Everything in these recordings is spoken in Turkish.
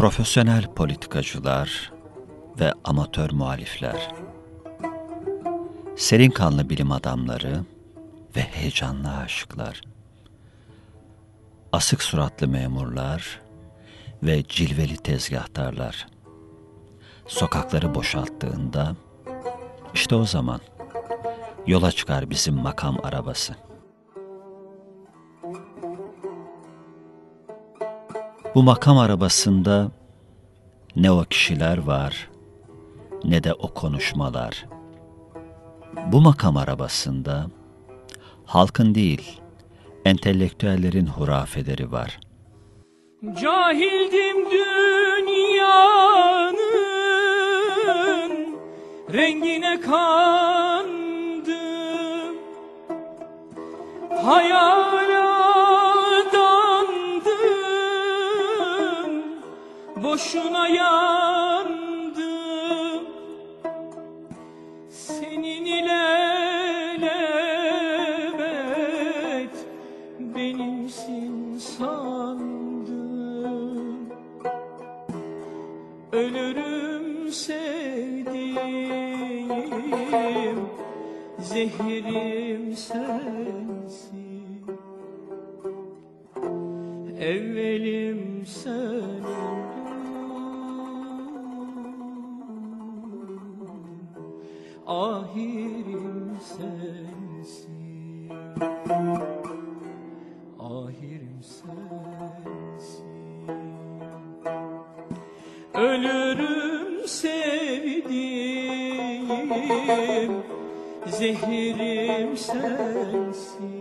Profesyonel politikacılar ve amatör muhalifler, serin kanlı bilim adamları ve heyecanlı aşıklar, asık suratlı memurlar ve cilveli tezgahtarlar, sokakları boşalttığında, işte o zaman yola çıkar bizim makam arabası. Bu makam arabasında ne o kişiler var ne de o konuşmalar. Bu makam arabasında halkın değil, entelektüellerin hurafeleri var. Cahildim dünyanın rengine kandım Hayala Boşuna yandım Senin ilelebet benimsin sandım. Ölürüm sevdiğim Zehirim sensin. Evvelim sen Ahirim sensin. Ahirim sensin. Ölürüm sevdiğim Zehirim sensin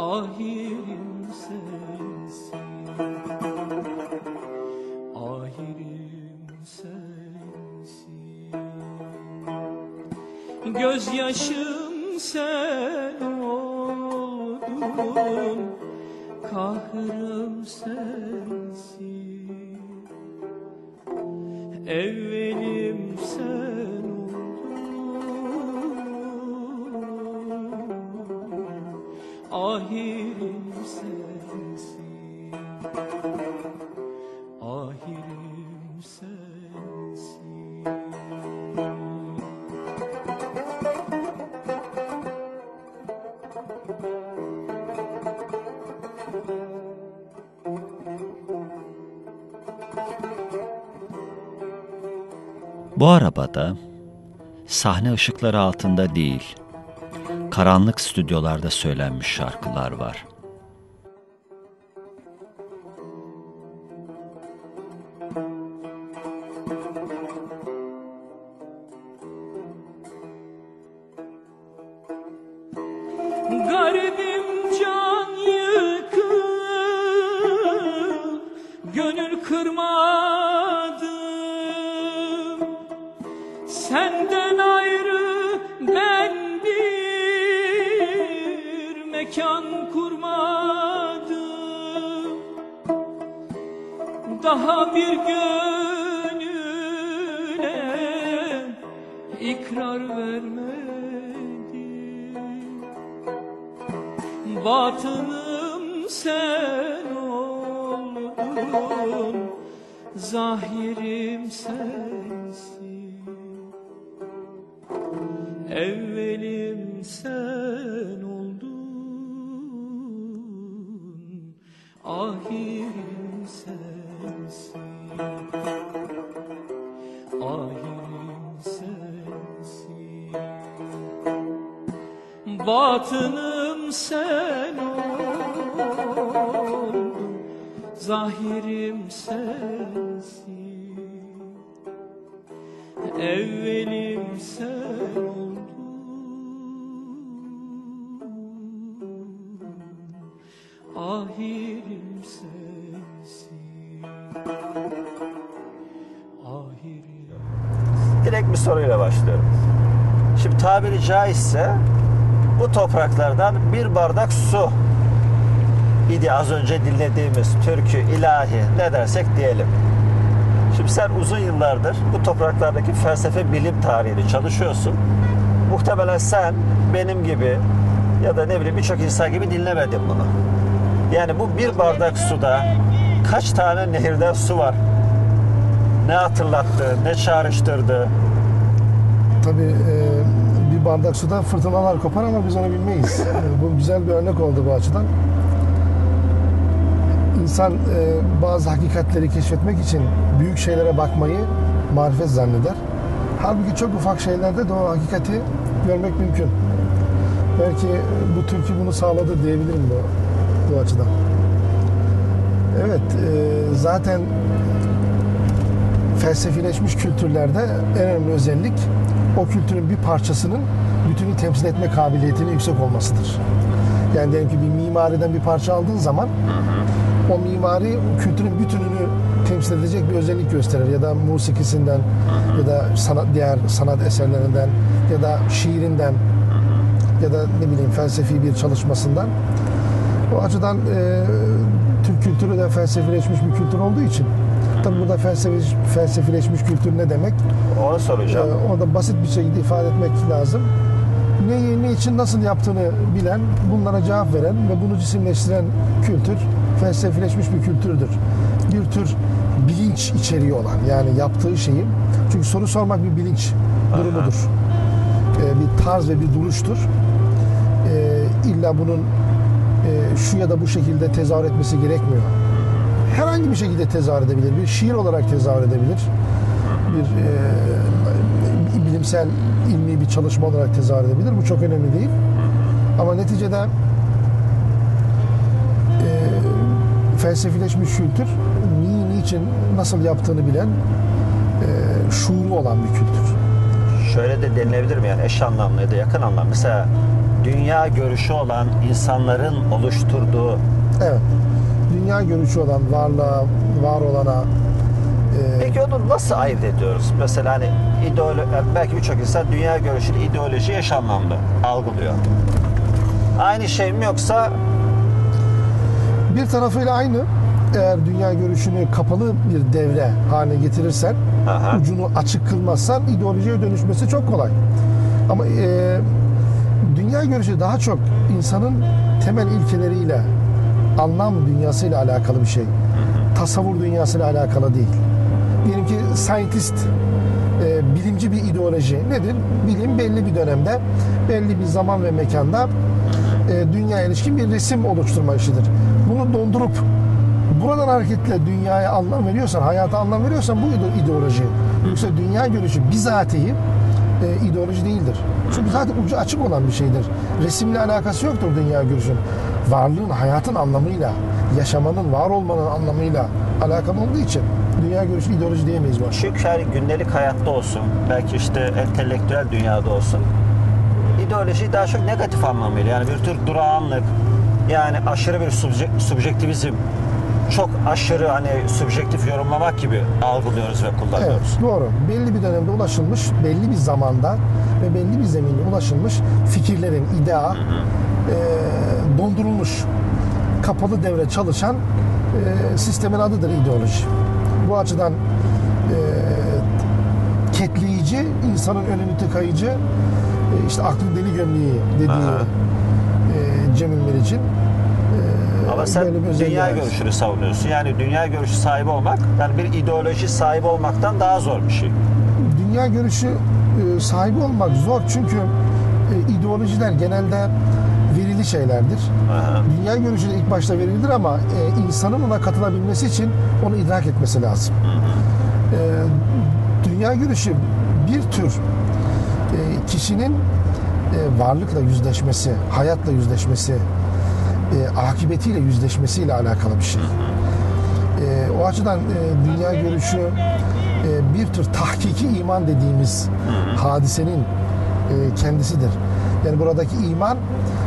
Ahirim sensin. Ahirim sensin. Gözyaşım sen oldun Kahrım Arabada sahne ışıkları altında değil, karanlık stüdyolarda söylenmiş şarkılar var. Batınım sen oldun Zahirim sensin Evvelim sen oldun Ahirim sensin Ahirim Direkt bir soruyla başlıyorum. Şimdi tabiri caizse bu topraklardan bir bardak su idi az önce dinlediğimiz türkü, ilahi ne dersek diyelim. Şimdi sen uzun yıllardır bu topraklardaki felsefe bilim tarihini çalışıyorsun. Muhtemelen sen benim gibi ya da ne bileyim birçok insan gibi dinlemedin bunu. Yani bu bir bardak suda kaç tane nehirden su var? Ne hatırlattı, ne çağrıştırdı? Tabii e, bir bardak suda fırtınalar kopar ama biz onu bilmeyiz. E, bu güzel bir örnek oldu bu açıdan. İnsan e, bazı hakikatleri keşfetmek için büyük şeylere bakmayı marifet zanneder. Halbuki çok ufak şeylerde de o hakikati görmek mümkün. Belki bu türkü bunu sağladı diyebilirim bu, bu açıdan. Evet, e, zaten felsefileşmiş kültürlerde en önemli özellik o kültürün bir parçasının bütünü temsil etme kabiliyetinin yüksek olmasıdır. Yani diyelim ki bir mimariden bir parça aldığın zaman o mimari kültürün bütününü temsil edecek bir özellik gösterir ya da musikisinden ya da sanat diğer sanat eserlerinden ya da şiirinden ya da ne bileyim felsefi bir çalışmasından. O açıdan e, Türk kültürü de felsefileşmiş bir kültür olduğu için tabi burada felsefi, felsefileşmiş kültür ne demek? Onu soracağım. Ee, orada basit bir şekilde ifade etmek lazım. Neyi, ne için nasıl yaptığını bilen, bunlara cevap veren ve bunu cisimleştiren kültür felsefileşmiş bir kültürdür. Bir tür bilinç içeriği olan yani yaptığı şeyi çünkü soru sormak bir bilinç durumudur. Ee, bir tarz ve bir duruştur. Ee, illa bunun e, şu ya da bu şekilde tezahür etmesi gerekmiyor. Herhangi bir şekilde tezahür edebilir. Bir şiir olarak tezahür edebilir bir e, bilimsel ilmi bir çalışma olarak tezahür edebilir. Bu çok önemli değil. Ama neticede e, felsefileşmiş kültür niye, niçin, nasıl yaptığını bilen e, şuuru olan bir kültür. Şöyle de denilebilir mi yani eş anlamlı ya da yakın anlamlı. Mesela dünya görüşü olan insanların oluşturduğu Evet. Dünya görüşü olan varlığa, var olana e, Peki onu nasıl ayırt ediyoruz? Mesela hani ideolo belki birçok insan dünya görüşünü ideoloji eş anlamlı algılıyor. Aynı şey mi yoksa bir tarafıyla aynı. Eğer dünya görüşünü kapalı bir devre haline getirirsen, Aha. ucunu açık kılmazsan ideolojiye dönüşmesi çok kolay. Ama e, dünya görüşü daha çok insanın temel ilkeleriyle, anlam dünyasıyla alakalı bir şey. Tasavvur dünyasıyla alakalı değil. Diyelim ki scientist, e, bilimci bir ideoloji nedir? Bilim belli bir dönemde, belli bir zaman ve mekanda e, dünyaya ilişkin bir resim oluşturma işidir. Bunu dondurup buradan hareketle dünyaya anlam veriyorsan, hayata anlam veriyorsan bu ide- ideoloji. Yoksa dünya görüşü bizatihi e, ideoloji değildir. Çünkü zaten ucu açık olan bir şeydir. Resimle alakası yoktur dünya görüşün. Varlığın, hayatın anlamıyla, yaşamanın, var olmanın anlamıyla alakalı olduğu için dünya görüşü ideoloji diyemeyiz bu açıdan. çünkü hani gündelik hayatta olsun, belki işte entelektüel dünyada olsun ideoloji daha çok negatif anlamıyla yani bir tür durağanlık yani aşırı bir subje- subjektivizm çok aşırı hani subjektif yorumlamak gibi algılıyoruz ve kullanıyoruz. Evet, doğru. Belli bir dönemde ulaşılmış, belli bir zamanda ve belli bir zeminde ulaşılmış fikirlerin, idea e, dondurulmuş, kapalı devre çalışan e, sistemin adıdır ideoloji. Bu açıdan e, ketleyici, insanın önünü tıkayıcı, e, işte aklın deli gömleği dediği Aha. e, Cemil Meriç'in Ama sen dünya görüşünü savunuyorsun. Yani dünya görüşü sahibi olmak, yani bir ideoloji sahibi olmaktan daha zor bir şey. dünya görüşü e, sahibi olmak zor çünkü e, ideolojiler genelde verili şeylerdir. Aha. Dünya görüşü de ilk başta verilir ama e, insanın ona katılabilmesi için onu idrak etmesi lazım. E, dünya görüşü bir tür e, kişinin e, varlıkla yüzleşmesi, hayatla yüzleşmesi, e, akıbetiyle yüzleşmesiyle alakalı bir şey. E, o açıdan e, dünya görüşü e, bir tür tahkiki iman dediğimiz hadisenin e, kendisidir. Yani buradaki iman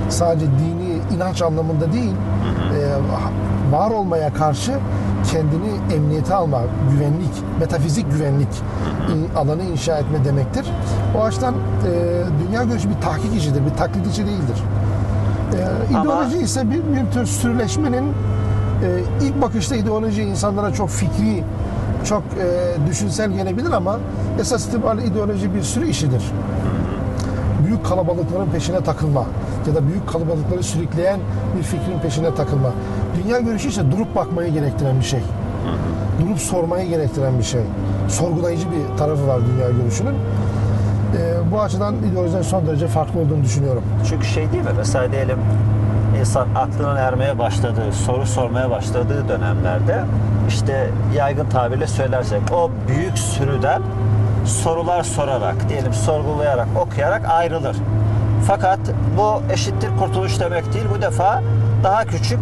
sadece dini inanç anlamında değil, e, var olmaya karşı kendini emniyete alma, güvenlik, metafizik güvenlik alanı inşa etme demektir. O açıdan e, dünya görüşü bir tahkik işidir, bir taklit işi değildir. E, Ama- ideoloji ise bir, bir tür sürüleşmenin e, ilk bakışta ideoloji insanlara çok fikri, çok e, düşünsel gelebilir ama esas itibariyle ideoloji bir sürü işidir. Büyük kalabalıkların peşine takılma ya da büyük kalabalıkları sürükleyen bir fikrin peşine takılma. Dünya görüşü ise durup bakmayı gerektiren bir şey. Durup sormayı gerektiren bir şey. Sorgulayıcı bir tarafı var dünya görüşünün. E, bu açıdan ideolojiden son derece farklı olduğunu düşünüyorum. Çünkü şey değil mi? Mesela diyelim insan aklının ermeye başladığı, soru sormaya başladığı dönemlerde işte yaygın tabirle söylersek o büyük sürüden sorular sorarak, diyelim sorgulayarak, okuyarak ayrılır. Fakat bu eşittir kurtuluş demek değil. Bu defa daha küçük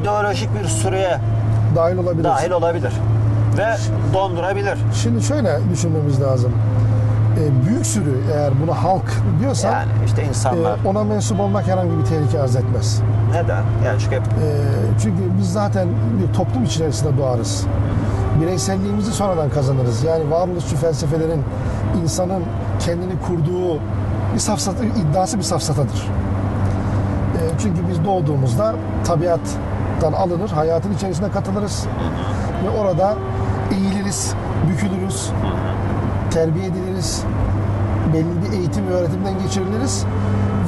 ideolojik bir sürüye Dahil olabilir. dahil olabilir ve dondurabilir. Şimdi şöyle düşünmemiz lazım. E, büyük sürü eğer buna halk diyorsak Yani işte insanlar e, ona mensup olmak herhangi bir tehlike arz etmez. neden? Yani çünkü E, çünkü biz zaten bir toplum içerisinde doğarız. Bireyselliğimizi sonradan kazanırız. Yani varoluşçu felsefelerin insanın kendini kurduğu bir safsata, iddiası bir safsatadır. E, çünkü biz doğduğumuzda tabiattan alınır, hayatın içerisine katılırız ve orada eğiliriz, bükülürüz, terbiye ediliriz, belli bir eğitim ve öğretimden geçiriliriz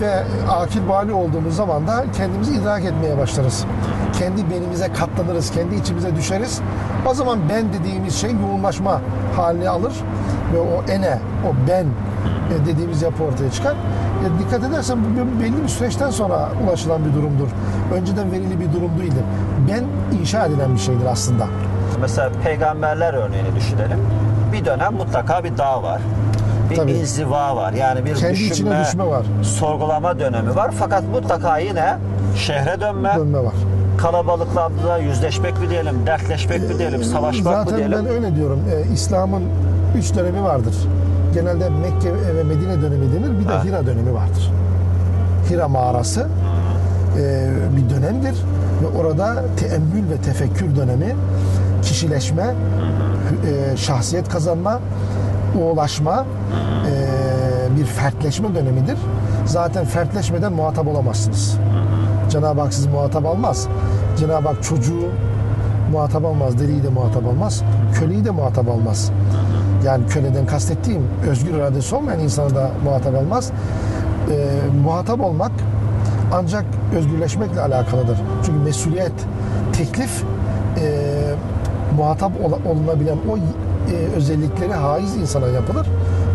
ve akil bali olduğumuz zaman da kendimizi idrak etmeye başlarız. Kendi benimize katlanırız, kendi içimize düşeriz. O zaman ben dediğimiz şey yoğunlaşma halini alır ve o ene, o ben e, dediğimiz yapı ortaya çıkar. E, dikkat edersen bu belli bir süreçten sonra ulaşılan bir durumdur. Önceden verili bir durum değildir. Ben inşa edilen bir şeydir aslında. Mesela peygamberler örneğini düşünelim. Bir dönem mutlaka bir dağ var. Bir Tabii. inziva var. Yani bir Kendi düşünme, içine düşme var. sorgulama dönemi var. Fakat mutlaka yine şehre dönme, Dönme var. kalabalıklarla yüzleşmek mi diyelim, dertleşmek mi diyelim, savaşmak Zaten mı diyelim. ben öyle diyorum. Ee, İslam'ın üç dönemi vardır. Genelde Mekke ve Medine dönemi denir. Bir de Ha. Hira dönemi vardır. Hira mağarası e, bir dönemdir ve orada teemmül ve tefekkür dönemi, kişileşme, e, şahsiyet kazanma, ulaşma, e, bir fertleşme dönemidir. Zaten fertleşmeden muhatap olamazsınız. Cenab-ı Hak sizi muhatap almaz. Cenab-ı Hak çocuğu muhatap almaz, deliyi de muhatap almaz, köleyi de muhatap almaz. Yani köleden kastettiğim özgür iradesi olmayan insanı da muhatap almaz. Ee, muhatap olmak ancak özgürleşmekle alakalıdır. Çünkü mesuliyet, teklif e, muhatap ol- olunabilen o e, özellikleri haiz insana yapılır.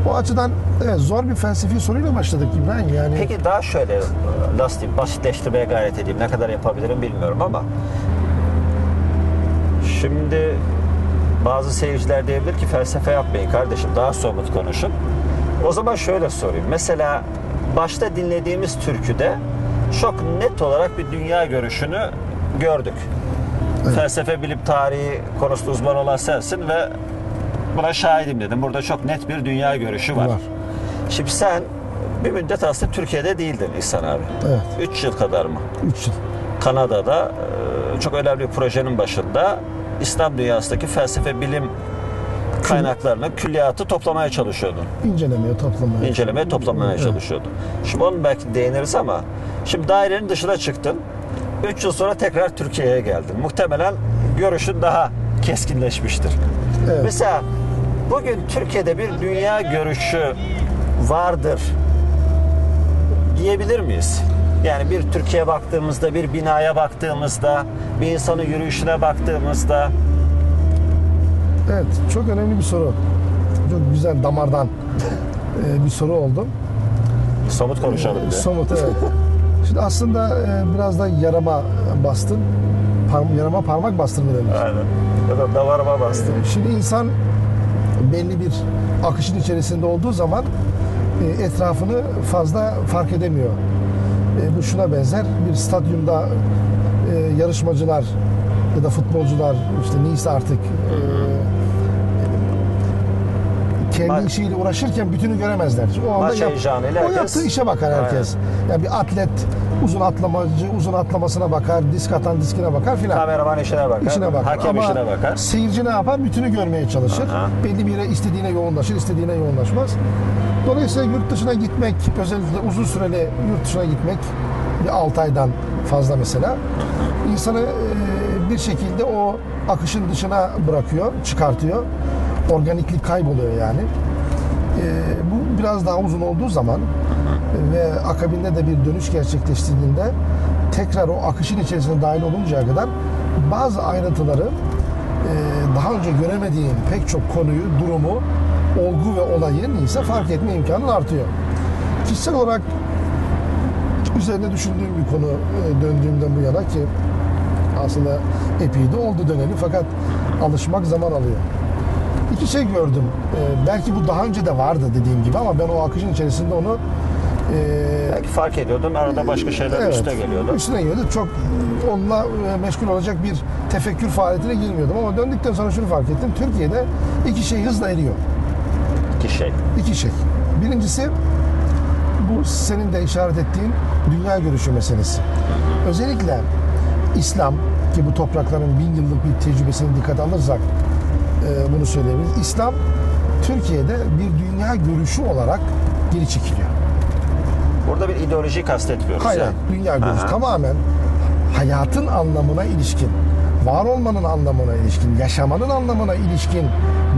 O açıdan evet, zor bir felsefi soruyla başladık İbrahim. Yani Peki daha şöyle nasıl diyeyim, basitleştirmeye gayret edeyim. Ne kadar yapabilirim bilmiyorum ama şimdi bazı seyirciler diyebilir ki felsefe yapmayın kardeşim daha somut konuşun. O zaman şöyle sorayım. Mesela başta dinlediğimiz türküde çok net olarak bir dünya görüşünü gördük. Felsefe bilim tarihi konusunda uzman olan sensin ve buna şahidim dedim. Burada çok net bir dünya görüşü var. Var. Şimdi sen bir müddet aslında Türkiye'de değildin İhsan abi. Evet. 3 yıl kadar mı? 3 yıl. Kanada'da çok önemli bir projenin başında İslam dünyasındaki felsefe bilim kaynaklarını, külliyatı toplamaya çalışıyordun. İncelemeye, toplamaya. İncelemeye, toplamaya Evet. çalışıyordun. Şimdi onu belki değiniriz ama şimdi dairenin dışına çıktın. 3 yıl sonra tekrar Türkiye'ye geldin. Muhtemelen görüşün daha keskinleşmiştir. Evet. Mesela bugün Türkiye'de bir dünya görüşü vardır diyebilir miyiz? Yani bir Türkiye baktığımızda, bir binaya baktığımızda, bir insanın yürüyüşüne baktığımızda Evet, çok önemli bir soru. Çok güzel damardan e, bir soru oldu. somut konuşalım. Somut evet. Şimdi aslında e, biraz da yarama bastın. Par- yarama parmak bastın mı denir? Aynen. Ya da davarıma bastım. Şimdi insan belli bir akışın içerisinde olduğu zaman e, etrafını fazla fark edemiyor. E, bu şuna benzer bir stadyumda e, yarışmacılar ya da futbolcular işte neyse artık e, kendi Ma- işiyle uğraşırken bütünü göremezler. O anda Maç heyecanıyla o herkes- yaptığı işe bakar herkes. Yani bir atlet uzun atlamacı uzun atlamasına bakar, disk atan diskine bakar filan. Kameraman işine bakar, İşine bakar. hakem Ama işine bakar. Seyirci ne yapar? Bütünü görmeye çalışır. Aha. Belli bir yere istediğine yoğunlaşır, istediğine yoğunlaşmaz. Dolayısıyla yurt dışına gitmek, özellikle uzun süreli yurt dışına gitmek, bir 6 aydan fazla mesela, insanı bir şekilde o akışın dışına bırakıyor, çıkartıyor. Organiklik kayboluyor yani. E, bu biraz daha uzun olduğu zaman ve akabinde de bir dönüş gerçekleştiğinde tekrar o akışın içerisine dahil oluncaya kadar bazı ayrıntıları e, daha önce göremediğin pek çok konuyu, durumu, olgu ve olayı neyse fark etme imkanın artıyor. Kişisel olarak üzerine düşündüğüm bir konu e, döndüğümden bu yana ki aslında epey de oldu döneli fakat alışmak zaman alıyor. İki şey gördüm. E, belki bu daha önce de vardı dediğim gibi ama ben o akışın içerisinde onu e, Belki fark ediyordun, arada başka şeyler üstüne geliyordu. Üstüne geliyordu. Çok onunla e, meşgul olacak bir tefekkür faaliyetine girmiyordum ama döndükten sonra şunu fark ettim. Türkiye'de iki şey hızla eriyor. İki şey. İki şey. Birincisi bu senin de işaret ettiğin dünya görüşü meselesi. Özellikle İslam ki bu toprakların bin yıllık bir tecrübesini dikkate alırsak e, bunu söyleyebiliriz. İslam Türkiye'de bir dünya görüşü olarak geri çekiliyor. Burada bir ideoloji kastetmiyoruz. Hayır, yani. dünya görüşü Aha. tamamen hayatın anlamına ilişkin, var olmanın anlamına ilişkin, yaşamanın anlamına ilişkin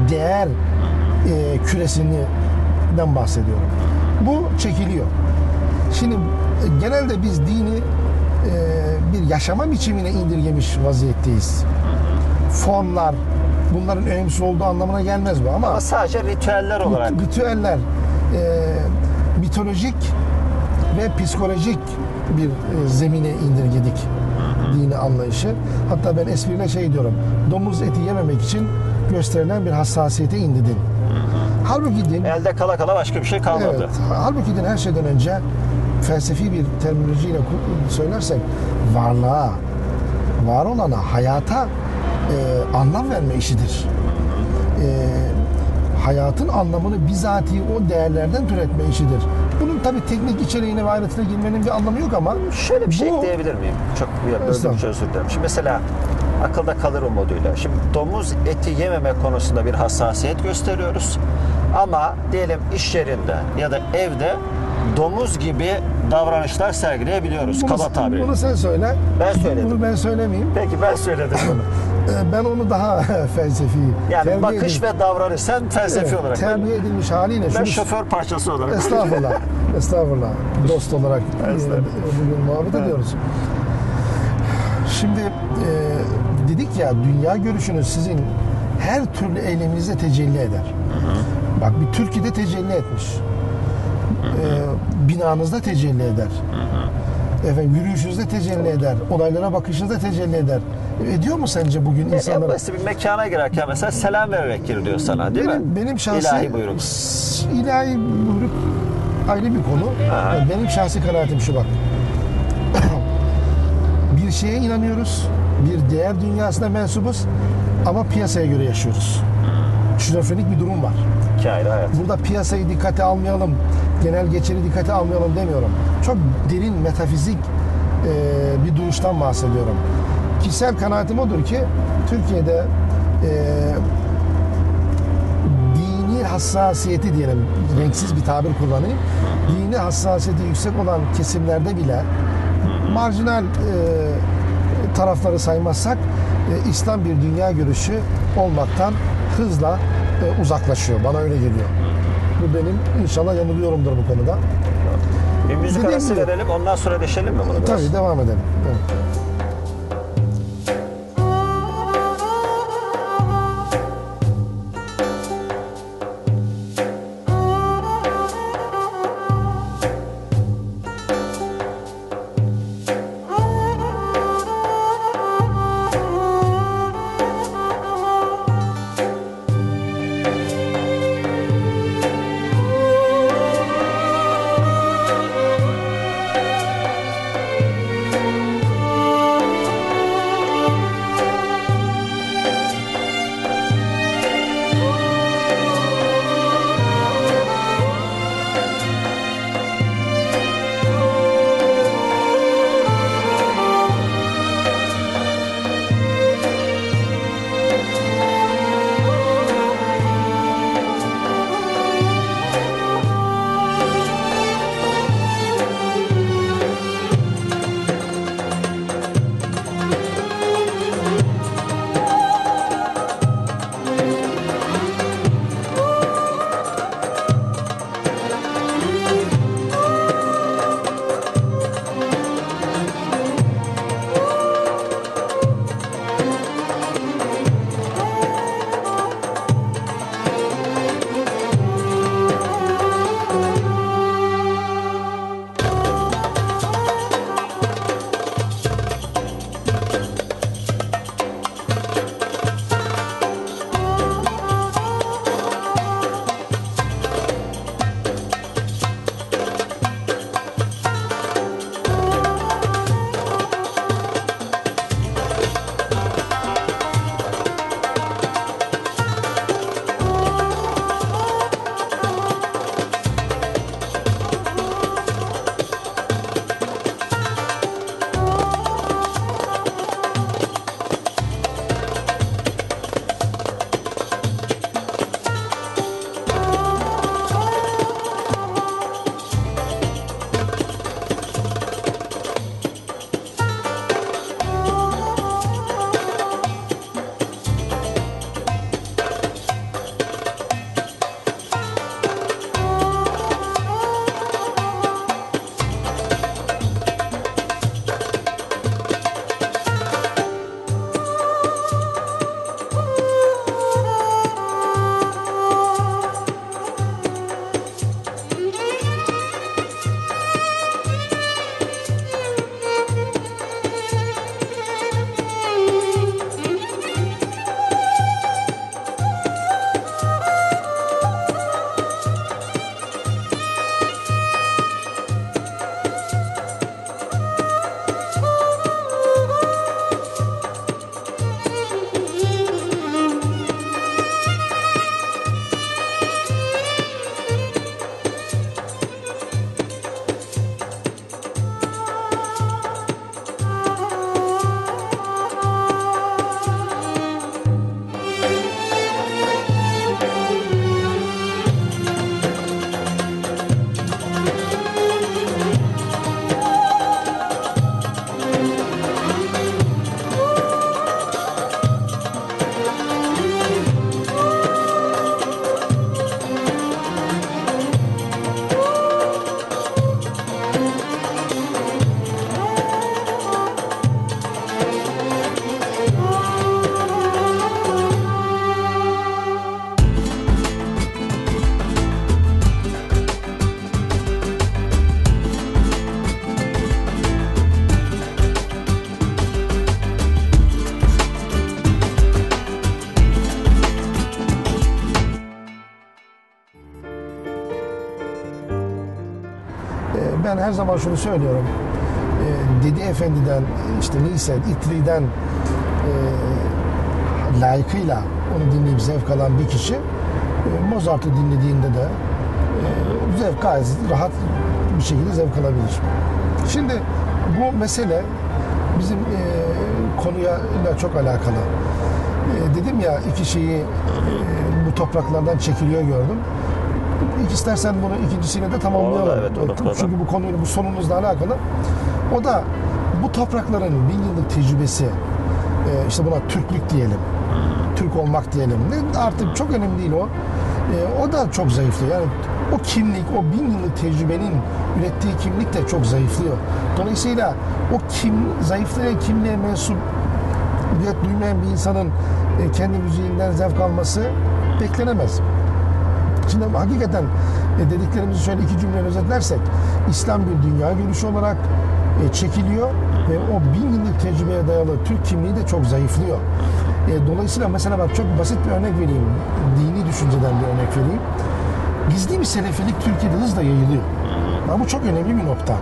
değer e, küresinden bahsediyorum. Bu çekiliyor. Şimdi e, genelde biz dini e, bir yaşama biçimine indirgemiş vaziyetteyiz. Formlar, bunların önemsiz olduğu anlamına gelmez bu ama Ama sadece ritüeller olarak. Rit- ritüeller, e, mitolojik ve psikolojik bir e, zemine indirgedik dini anlayışı. Hatta ben espriyle şey diyorum, domuz eti yememek için gösterilen bir hassasiyete indi din. Halbuki din, Elde kala kala başka bir şey kalmadı. evet, halbuki din her şeyden önce felsefi bir terminolojiyle söylersek varlığa, var olana, hayata e, anlam verme işidir e, hayatın anlamını bizatihi o değerlerden türetme işidir. Bunun tabii teknik içeriğine ve ayrıntısına girmenin bir anlamı yok ama Şöyle bir şey bu- ekleyebilir miyim? Çok için özür dilerim. Şimdi mesela akılda kalır umuduyla. Şimdi domuz eti yememe konusunda bir hassasiyet gösteriyoruz. Ama diyelim iş yerinde ya da evde domuz gibi davranışlar sergileyebiliyoruz. bunu, Kaba tabiri. bunu sen söyle. Ben söyledim. Bunu ben söylemeyeyim. Peki ben söyledim bunu. E, Ben onu daha felsefi. Yani terbiye bakış edilmiş- ve davranış sen felsefi Evet, olarak. terbiye edilmiş haliyle ben şunu şoför parçası olarak. Estağfurullah. Estağfurullah. Dost olarak e, Estağfurullah. bugün muhabbet ediyoruz. Şimdi e, dedik ya dünya görüşünüz sizin her türlü eyleminizde tecelli eder. Bak bir Türkiye'de tecelli etmiş. E, binanızda tecelli eder. Efendim yürüyüşünüzde tecelli eder. Olaylara bakışınızda tecelli eder. Ediyor mu sence bugün En insanlara? basit bir mekana girerken mesela selam vererek giriliyor sana değil benim, mi? Benim şahsi İlahi buyruk. İlahi buyruk ayrı bir konu. Aha. Yani Benim şahsi kanaatim şu bak. bir şeye inanıyoruz. Bir değer dünyasına mensubuz. Ama piyasaya göre yaşıyoruz. Şizofrenik bir durum var. Ayrı hayat. Burada piyasayı dikkate almayalım, genel geçeri dikkate almayalım demiyorum. Çok derin metafizik e, bir duruştan bahsediyorum. Kişisel kanaatim odur ki Türkiye'de e, dini hassasiyeti diyelim renksiz bir tabir kullanayım. Dini hassasiyeti yüksek olan kesimlerde bile marjinal e, tarafları saymazsak e, İslam bir dünya görüşü olmaktan hızla e, uzaklaşıyor. Bana öyle geliyor. Bu benim inşallah yanılıyorumdur bu konuda. Bir müzik Dediğim arası gibi. verelim ondan sonra deşelim mi bunu biraz? Tabii devam edelim. Evet. Şunu söylüyorum. Ee, Dede Efendi'den, işte neyse İtri'den e, layıkıyla onu dinleyip zevk alan bir kişi e, Mozart'ı dinlediğinde de e, zevk gayet rahat bir şekilde zevk alabilir. Şimdi bu mesele bizim e, konuya çok alakalı. E, dedim ya iki şeyi e, bu topraklardan çekiliyor gördüm. İstersen bunu ikincisiyle de tamamlayalım. Evet, olur, olur. Çünkü bu konuyla bu sorunuzla alakalı. O da bu toprakların bin yıllık tecrübesi, e, işte buna Türklük diyelim, Türk olmak diyelim. Artık çok önemli değil o. E, o da çok zayıflıyor. Yani o kimlik, o bin yıllık tecrübenin ürettiği kimlik de çok zayıflıyor. Dolayısıyla o kim zayıflayan kimliğe mensup duymayan bir insanın e, kendi müziğinden zevk alması beklenemez. Şimdi hakikaten e, dediklerimizi şöyle iki cümleyle özetlersek İslam bir dünya görüşü olarak e, çekiliyor ve o bin yıllık tecrübeye dayalı Türk kimliği de çok zayıflıyor. E, Dolayısıyla mesela bak çok basit bir örnek vereyim. Dini düşünceden bir örnek vereyim. Gizli bir selefilik Türkiye'de hızla yayılıyor. Ama bu çok önemli bir nokta.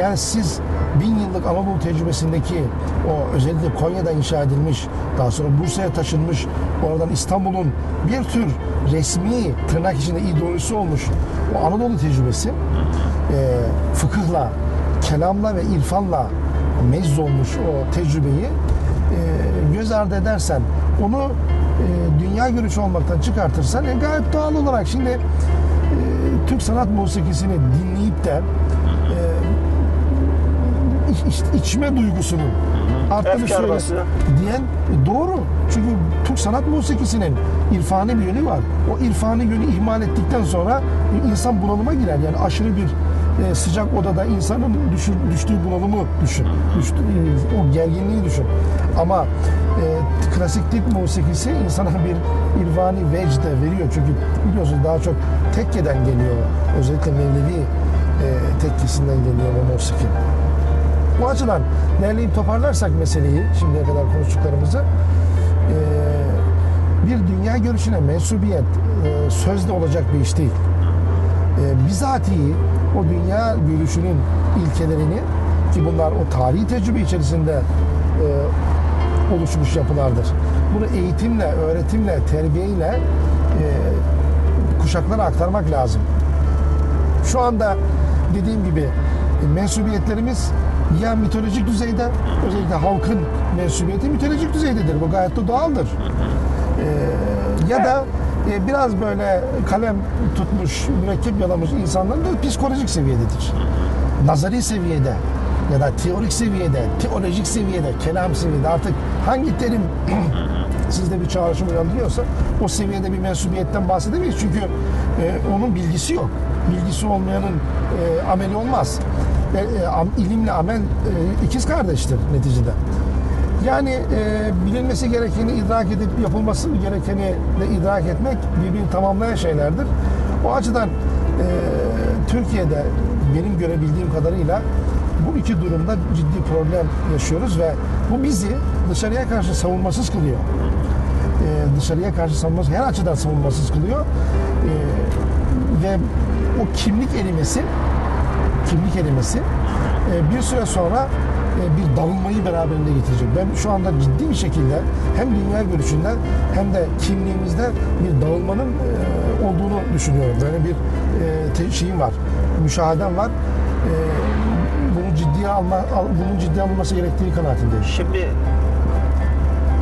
Yani siz bin yıllık Anadolu tecrübesindeki o özellikle Konya'da inşa edilmiş, daha sonra Bursa'ya taşınmış, oradan İstanbul'un bir tür resmi tırnak içinde ideolojisi olmuş o Anadolu tecrübesi e, fıkıhla, kelamla ve irfanla mezz olmuş o tecrübeyi e, göz ardı edersen onu e, dünya görüşü olmaktan çıkartırsan e, gayet doğal olarak şimdi e, Türk sanat musikisini dinleyip de iç- iç- içme duygusunun arttığını Efkar söyle basıyor. diyen e, doğru. Çünkü Türk sanat musikisinin irfani bir yönü var. O irfani yönü ihmal ettikten sonra insan bunalıma girer. Yani aşırı bir e, sıcak odada insanın düşür, düştüğü bunalımı düşün. Düştü, e, o gerginliği düşün. Ama e, klasik Türk musikisi insana bir irfani vecd de veriyor. Çünkü biliyorsunuz daha çok tekkeden geliyor. Özellikle Mevlevi e, tekkesinden geliyor bu musiki. Bu açıdan derleyip toparlarsak meseleyi, şimdiye kadar konuştuklarımızı, eee, bir dünya görüşüne mensubiyet eee, sözde olacak bir iş değil. Eee bizatihi o dünya görüşünün ilkelerini ki bunlar o tarihi tecrübe içerisinde eee, oluşmuş yapılardır. Bunu eğitimle, öğretimle, terbiyeyle eee kuşaklara aktarmak lazım. Şu anda dediğim gibi e, mensubiyetlerimiz ya mitolojik düzeyde, özellikle halkın mensubiyeti mitolojik düzeydedir. Bu gayet de doğaldır. Ee, ya da e, biraz böyle kalem tutmuş, mürekkep yalamış insanların da psikolojik seviyededir. Nazari seviyede ya da teorik seviyede, teolojik seviyede, kelam seviyede artık hangi terim sizde bir çağrışım uyandırıyorsa o seviyede bir mensubiyetten bahsedemeyiz. Çünkü e, onun bilgisi yok. Bilgisi olmayanın e, ameli olmaz. E, ilimle amel e, ikiz kardeştir neticede. Yani e, bilinmesi gerekeni idrak edip yapılması gerekeni de idrak etmek birbirini tamamlayan şeylerdir. O açıdan e, Türkiye'de benim görebildiğim kadarıyla bu iki durumda ciddi problem yaşıyoruz ve bu bizi dışarıya karşı savunmasız kılıyor. E, dışarıya karşı savunmasız, her açıdan savunmasız kılıyor. E, ve o kimlik erimesi kimlik erimesi e, bir süre sonra e, bir dağılmayı beraberinde getirecek. Ben şu anda ciddi bir şekilde hem dünya görüşünden hem de kimliğimizde bir dağılmanın e, olduğunu düşünüyorum. Böyle bir şeyim var, müşahedem var. Bunu ciddiye alma, al- bunun ciddiye alınması gerektiği kanaatindeyim. Şimdi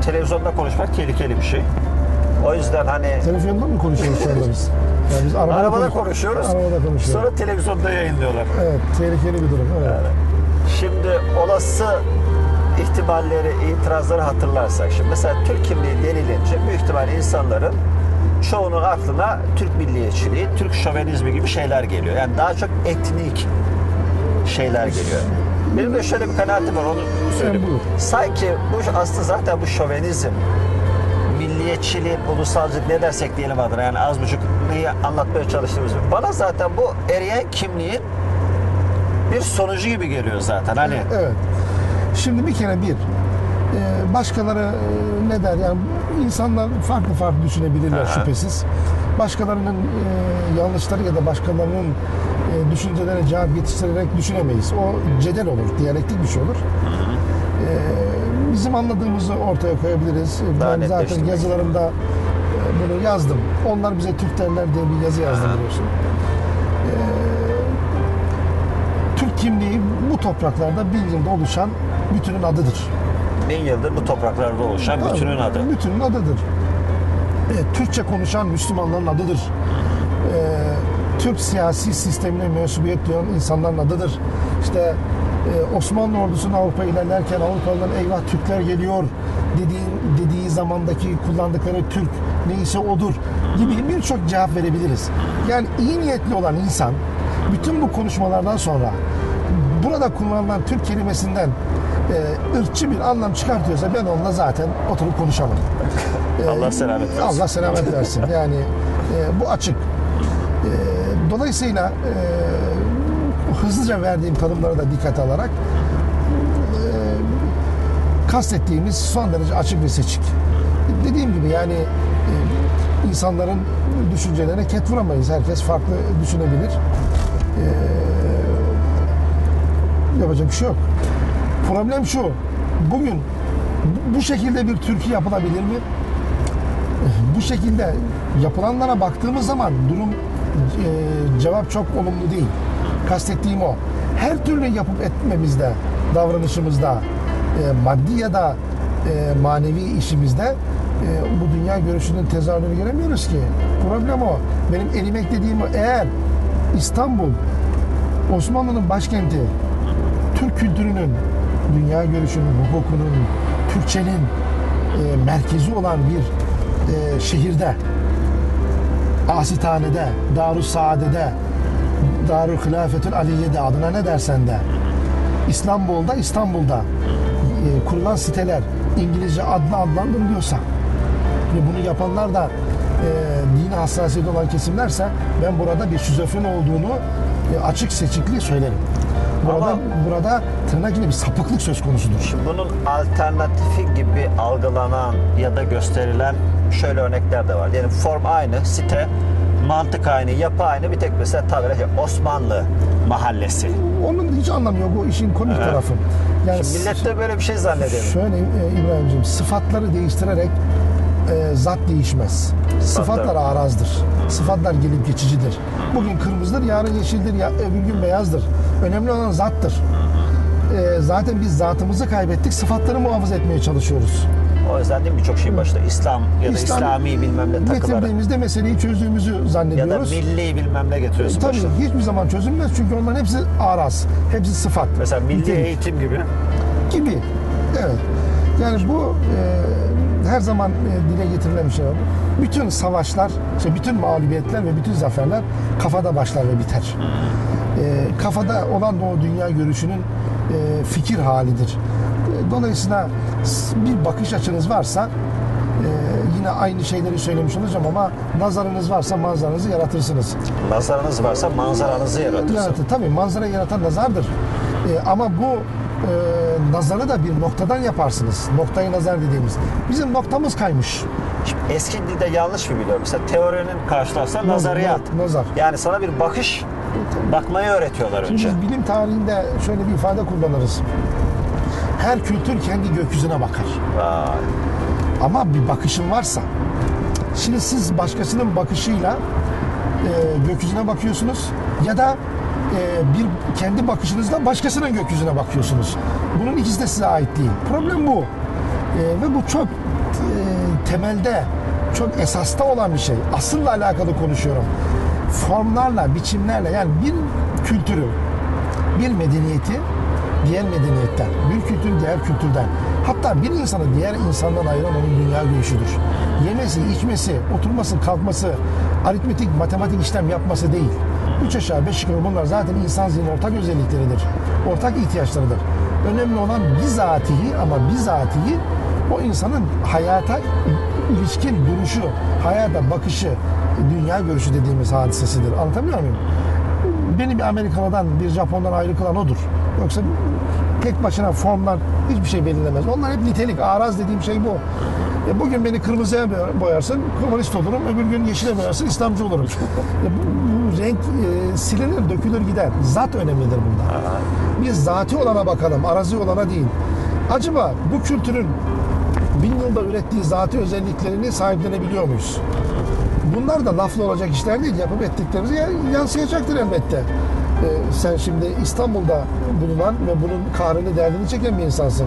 televizyonda konuşmak tehlikeli bir şey. O yüzden hani Televizyonda mı konuşuyoruz şu anda biz? Yani biz arabada, arabada konuş- konuşuyoruz. Arabada konuşuyoruz. Sonra televizyonda yayınlıyorlar. Evet, tehlikeli bir durum. Evet. Şimdi olası ihtimalleri, itirazları hatırlarsak. Şimdi mesela Türk kimliği denilince büyük ihtimal insanların çoğunun aklına Türk milliyetçiliği, Türk şovenizmi gibi şeyler geliyor. Yani daha çok etnik şeyler geliyor. Benim de şöyle bir kanaatim var onu söyleyeyim. Sanki bu aslında zaten bu şovenizm, milliyetçilik, ulusalcılık ne dersek diyelim adına yani az buçuk neyi anlatmaya çalıştığımız gibi. Bana zaten bu eriyen kimliğin bir sonucu gibi geliyor zaten. Hani Evet. Şimdi bir kere bir, e, başkaları e, ne der yani insanlar farklı farklı düşünebilirler Aha. şüphesiz. Başkalarının e, yanlışları ya da başkalarının e, düşüncelerine cevap yetiştirerek düşünemeyiz. O cedel olur, diyalektik bir şey olur. E, bizim anladığımızı ortaya koyabiliriz. Daha Ben zaten yazılarımda e, bunu yazdım. Onlar bize Türk derler diye bir yazı yazdım Aha. biliyorsun. Türk kimliği bu topraklarda bin yılda oluşan bütünün adıdır. Bin yıldır bu topraklarda oluşan Tabii, bütünün adı. Bütünün adıdır. E, Türkçe konuşan Müslümanların adıdır. E, Türk siyasi sistemine mensubiyet duyan insanların adıdır. İşte e, Osmanlı ordusunun Avrupa ilerlerken Avrupalıların eyvah Türkler geliyor dediği, dediği zamandaki kullandıkları Türk neyse odur gibi birçok cevap verebiliriz. Yani iyi niyetli olan insan bütün bu konuşmalardan sonra burada kullanılan Türk kelimesinden e, ırkçı bir anlam çıkartıyorsa ben onunla zaten oturup konuşamam. E, Allah selamet versin. Allah selamet versin. Yani e, bu açık. E, dolayısıyla e, hızlıca verdiğim tanımları da dikkate alarak kastettiğimiz son derece açık ve seçik. Dediğim gibi yani insanların düşüncelerine ket vuramayız. Herkes farklı düşünebilir. Yapacak bir şey yok. Problem şu. Bugün bu- şekilde bir Türkiye yapılabilir mi? bu şekilde yapılanlara baktığımız zaman durum cevap çok olumlu değil. Kastettiğim o. Her türlü yapıp etmemizde, davranışımızda, e, maddi ya da e, manevi işimizde e, bu dünya görüşünün tezahürünü göremiyoruz ki. Problem o. Benim elim eklediğim o. Eğer İstanbul Osmanlı'nın başkenti Türk kültürünün, dünya görüşünün, hukukunun, Türkçenin e, merkezi olan bir e, şehirde, Asithane'de, Darus Saadet'de, Darül Hilafetül Aliye'de adına ne dersen de, İstanbul'da, İstanbul'da e, kurulan siteler İngilizce adla adlandırılıyorsa ve bunu yapanlar da e, dini hassasiyeti olan kesimlerse ben burada bir şizofren olduğunu e, açık seçikli söylerim. Burada Ama- burada tırnak ile bir sapıklık söz konusudur. Bunun alternatifi gibi algılanan ya da gösterilen şöyle örnekler de var. Diyelim form aynı, site, mantık aynı, yapı aynı. Bir tek mesela tabela şey, Osmanlı mahallesi. Onun hiç anlamı yok o işin komik tarafı. Yani Şimdi millet de böyle bir şey zannediyor. Şöyle e, İbrahim'ciğim sıfatları değiştirerek e, zat değişmez. Sıfatlar arazdır. Sıfatlar gelip geçicidir. Bugün kırmızıdır, yarın yeşildir, ya, öbür gün beyazdır. Önemli olan zattır. E, zaten biz zatımızı kaybettik, sıfatları muhafaza etmeye çalışıyoruz. O yüzden değil mi birçok şey başta İslam ya da İslam İslami bilmem ne takılarak Getirdiğimizde meseleyi çözdüğümüzü ya da zannediyoruz. milli bilmem ne getiriyorsun Tabii başta. hiçbir zaman çözülmez çünkü onların hepsi araz, hepsi sıfat. Mesela milli Nitelik. eğitim gibi. gibi. Evet. Yani bu e, her zaman e, dile getirilen bir şey var. Bütün savaşlar, işte bütün mağlubiyetler ve bütün zaferler kafada başlar ve biter. E, kafada olan da o dünya görüşünün e, fikir halidir. E, Dolayısıyla bir bakış açınız varsa e, yine aynı şeyleri söylemiş olacağım ama nazarınız varsa manzaranızı yaratırsınız. Nazarınız varsa manzaranızı yaratırsın. Yaratır. Tabii manzara yaratan nazardır. Ee, ama bu e, nazarı da bir noktadan yaparsınız. Noktayı nazar dediğimiz. Bizim noktamız kaymış. Şimdi eski dilde yanlış mı biliyorum? Mesela teorinin karşılarsa nazariyat. nazar. Yani sana bir bakış, bakmayı öğretiyorlar Şimdi önce. biz bilim tarihinde şöyle bir ifade kullanırız. Her kültür kendi gökyüzüne bakar. Vay. Ama bir bakışın varsa, şimdi siz başkasının bakışıyla e, gökyüzüne bakıyorsunuz ya da e, bir kendi bakışınızla başkasının gökyüzüne bakıyorsunuz. Bunun ikisi de size ait değil. Problem bu. E, ve bu çok e, temelde, çok esasta olan bir şey. Asılla alakalı konuşuyorum. Formlarla, biçimlerle yani bir kültürü, bir medeniyeti diğer medeniyetten, bir kültürü diğer kültürden, hatta bir insanı diğer insandan ayıran onun dünya görüşüdür. Yemesi, içmesi, oturması, kalkması, aritmetik, matematik işlem yapması değil. Üç aşağı beş yukarı bunlar zaten insan zihninin ortak özellikleridir. Ortak ihtiyaçlarıdır. Önemli olan bizatihi ama bizatihi o insanın hayata ilişkin duruşu, hayata bakışı, dünya görüşü dediğimiz hadisesidir. Anlatabiliyor muyum? beni bir Amerikalı'dan, bir Japon'dan ayrı kılan odur. Yoksa tek başına formlar hiçbir şey belirlemez. Onlar hep nitelik, araz dediğim şey bu. E bugün beni kırmızıya boy- boyarsın, komünist olurum. Öbür gün yeşile boyarsın, İslamcı olurum. E bu, bu renk e, silinir, dökülür gider. Zat önemlidir burada. Biz zati olana bakalım, arazi olana değil. Acaba bu kültürün bin yılda ürettiği zati özelliklerini sahiplenebiliyor muyuz? Bunlar da laflı olacak işler değil. Yapıp ettiklerimize ya- yansıyacaktır elbette. E, sen şimdi İstanbul'da bulunan ve bunun kahrını derdini çeken bir insansın.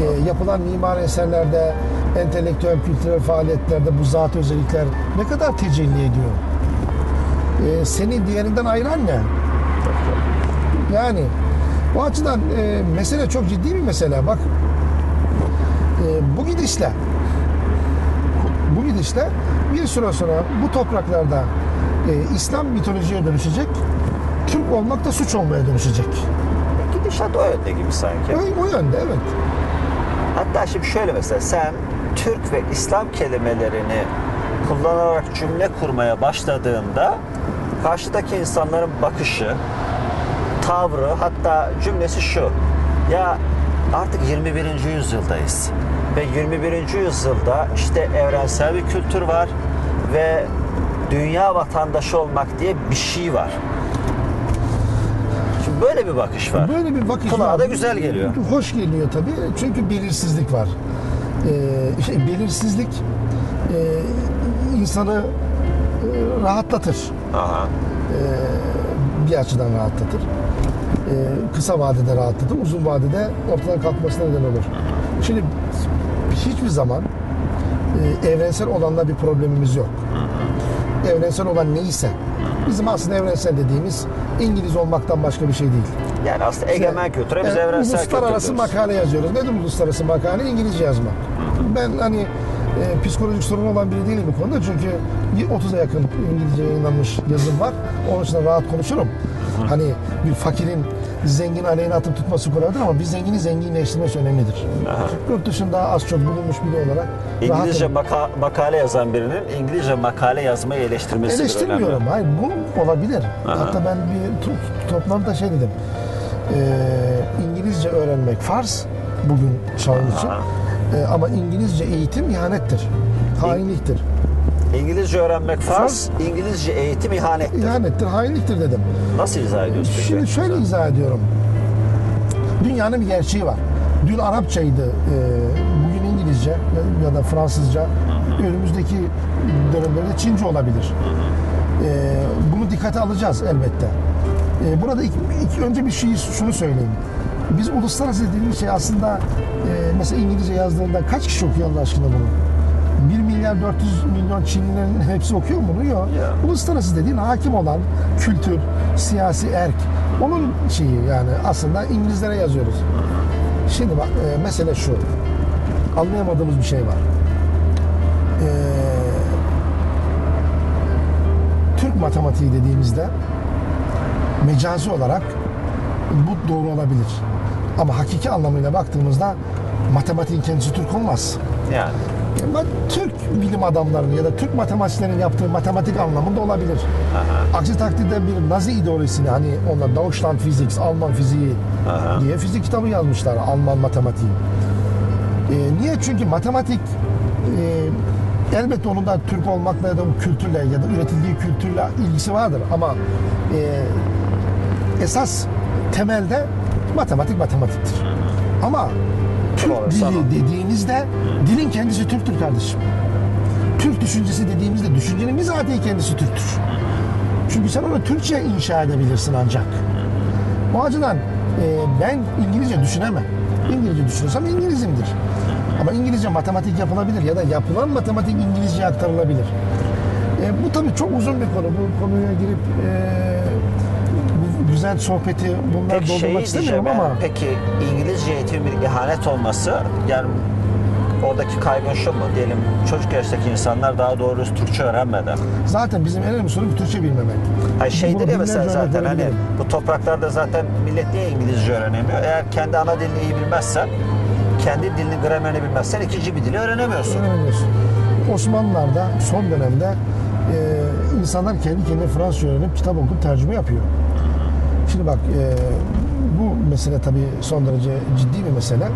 E, yapılan mimari eserlerde, entelektüel, kültürel faaliyetlerde bu zat özellikler ne kadar tecelli ediyor? E, seni diğerinden ayıran ne? Yani o açıdan e, mesele çok ciddi bir mesele. Bak e, bu gidişle bu gidişle bir süre sonra bu topraklarda e, İslam mitolojiye dönüşecek. Türk olmak da suç olmaya dönüşecek. Gidişat o yönde gibi sanki. O, o yönde evet. Hatta şimdi şöyle mesela sen Türk ve İslam kelimelerini kullanarak cümle kurmaya başladığında karşıdaki insanların bakışı, tavrı hatta cümlesi şu. Ya artık 21. yüzyıldayız. Ve 21. yüzyılda işte evrensel bir kültür var ve dünya vatandaşı olmak diye bir şey var. Böyle bir bakış var. Böyle bir bakış Kulağa var. da güzel geliyor. Hoş geliyor tabii. Çünkü belirsizlik var. Ee, şey, belirsizlik e, insanı e, rahatlatır. Aha. bir açıdan rahatlatır. Ee, kısa vadede rahatlatır, uzun vadede ortadan kalkmasına neden olur. Şimdi hiçbir zaman e, evrensel olanla bir problemimiz yok. Evrensel olan neyse, bizim aslında evrensel dediğimiz İngiliz olmaktan başka bir şey değil. Yani aslında egemen kültüre biz Yani evrensel Uluslararası makale yazıyoruz. Nedir uluslararası makale? İngilizce yazmak. Ben hani e, psikolojik sorun olan biri değilim bu konuda çünkü 30'a yakın İngilizce yayınlanmış yazım var. Onun için rahat konuşurum. Hani bir fakirin zengin aleyhine atıp tutması kolaydır ama bir zengini zenginleştirmesi önemlidir. Yurt dışında az çok bulunmuş biri olarak İngilizce maka- makale yazan birinin İngilizce makale yazmayı eleştirmesi Eleştirmiyorum. Hayır bu olabilir. Hatta ben bir to- toplantıda şey dedim. Ee, İngilizce öğrenmek farz bugün çağın için. Ee, ama İngilizce eğitim ihanettir. Hainliktir. İngilizce öğrenmek farz, İngilizce eğitim ihanettir. İhanettir, hainliktir dedim. Nasıl izah ediyorsun peki? Şimdi şöyle izah ediyorum. Dünyanın bir gerçeği var. Dün Arapçaydı, e, bugün İngilizce ya- da Fransızca. Önümüzdeki dönemlerde Çince olabilir. E, bunu dikkate alacağız elbette. E, burada ilk, ilk önce bir şey şunu söyleyeyim. Biz uluslararası dediğimiz şey aslında e, mesela İngilizce yazdığında kaç kişi okuyor Allah aşkına bunu? 1 milyar 400 milyon Çinlilerin hepsi okuyor mu bunu? Yok. Ya. Uluslararası dediğin hakim olan kültür, siyasi erk. Onun şeyi yani aslında İngilizlere yazıyoruz. Şimdi bak e, mesele şu. Anlayamadığımız bir şey var. E, Türk matematiği dediğimizde mecazi olarak bu doğru olabilir. Ama hakiki anlamıyla baktığımızda matematiğin kendisi Türk olmaz. Yani. Ama Türk bilim adamlarının ya da Türk matematikçilerin yaptığı matematik anlamında olabilir. Aksi takdirde bir Nazi ideolojisini hani onlar Deutschland Physics, Alman fiziği diye fizik kitabı yazmışlar Alman matematiği. Ee, niye? Çünkü matematik e, elbette onun da Türk olmakla ya da kültürle ya da üretildiği kültürle ilgisi vardır ama e, esas temelde matematik matematiktir. Ama Türk Doğru, dili tamam. dediğimizde dilin kendisi Türktür kardeşim. Türk düşüncesi dediğimizde düşüncenin bizatihi kendisi Türktür. Çünkü sen onu Türkçe inşa edebilirsin ancak. O açıdan e, ben İngilizce düşünemem. İngilizce düşünürsem İngilizimdir. Ama İngilizce matematik yapılabilir ya da yapılan matematik İngilizce aktarılabilir. E, bu tabii çok uzun bir konu. Bu konuya girip e, güzel sohbeti bunlar Peki doldurmak istemiyorum diyeceğim ama peki İngilizce eğitimin bir ihanet olması yani oradaki kaygın şu mu? Diyelim çocuk yaştaki insanlar daha doğrusu Türkçe öğrenmeden. zaten bizim en önemli sorun Türkçe bilmemek. Hani şeydir ya mesela zaten hani bu topraklarda zaten millet niye İngilizce öğrenemiyor? Eğer kendi ana dilini iyi bilmezsen, kendi dilini gramerini bilmezsen ikinci bir dili öğrenemiyorsun. öğreniyorsun. Osmanlılar'da son dönemde e, insanlar kendi kendine Fransızca öğrenip kitap okup tercüme yapıyor. Şimdi bak e, bu mesele tabii son derece ciddi bir mesele.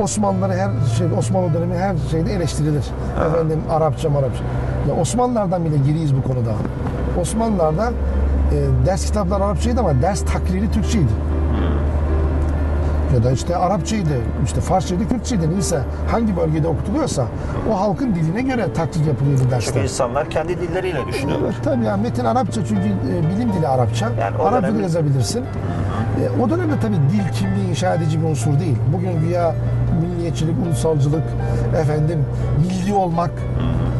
Osmanlıları her şey Osmanlı dönemi her şeyde eleştirilir. Efendim Arapça, Arapça. Ya Osmanlılardan bile giriyiz bu konuda. Osmanlılar'da e, ders kitapları Arapçaydı ama ders takriri Türkçeydi. Ya da işte Arapçaydı, işte Farsçaydı, Kürtçeydi neyse hangi bölgede okutuluyorsa o halkın diline göre taklit yapılıyordu Çünkü dersler. insanlar kendi dilleriyle düşünüyorlar. Evet, tabii ya metin Arapça çünkü e, bilim dili Arapça. Yani o Arapça da dönem- yazabilirsin. E, o dönemde tabii dil kimliği inşa edici bir unsur değil. Bugün güya milliyetçilik, ulusalcılık, efendim milli olmak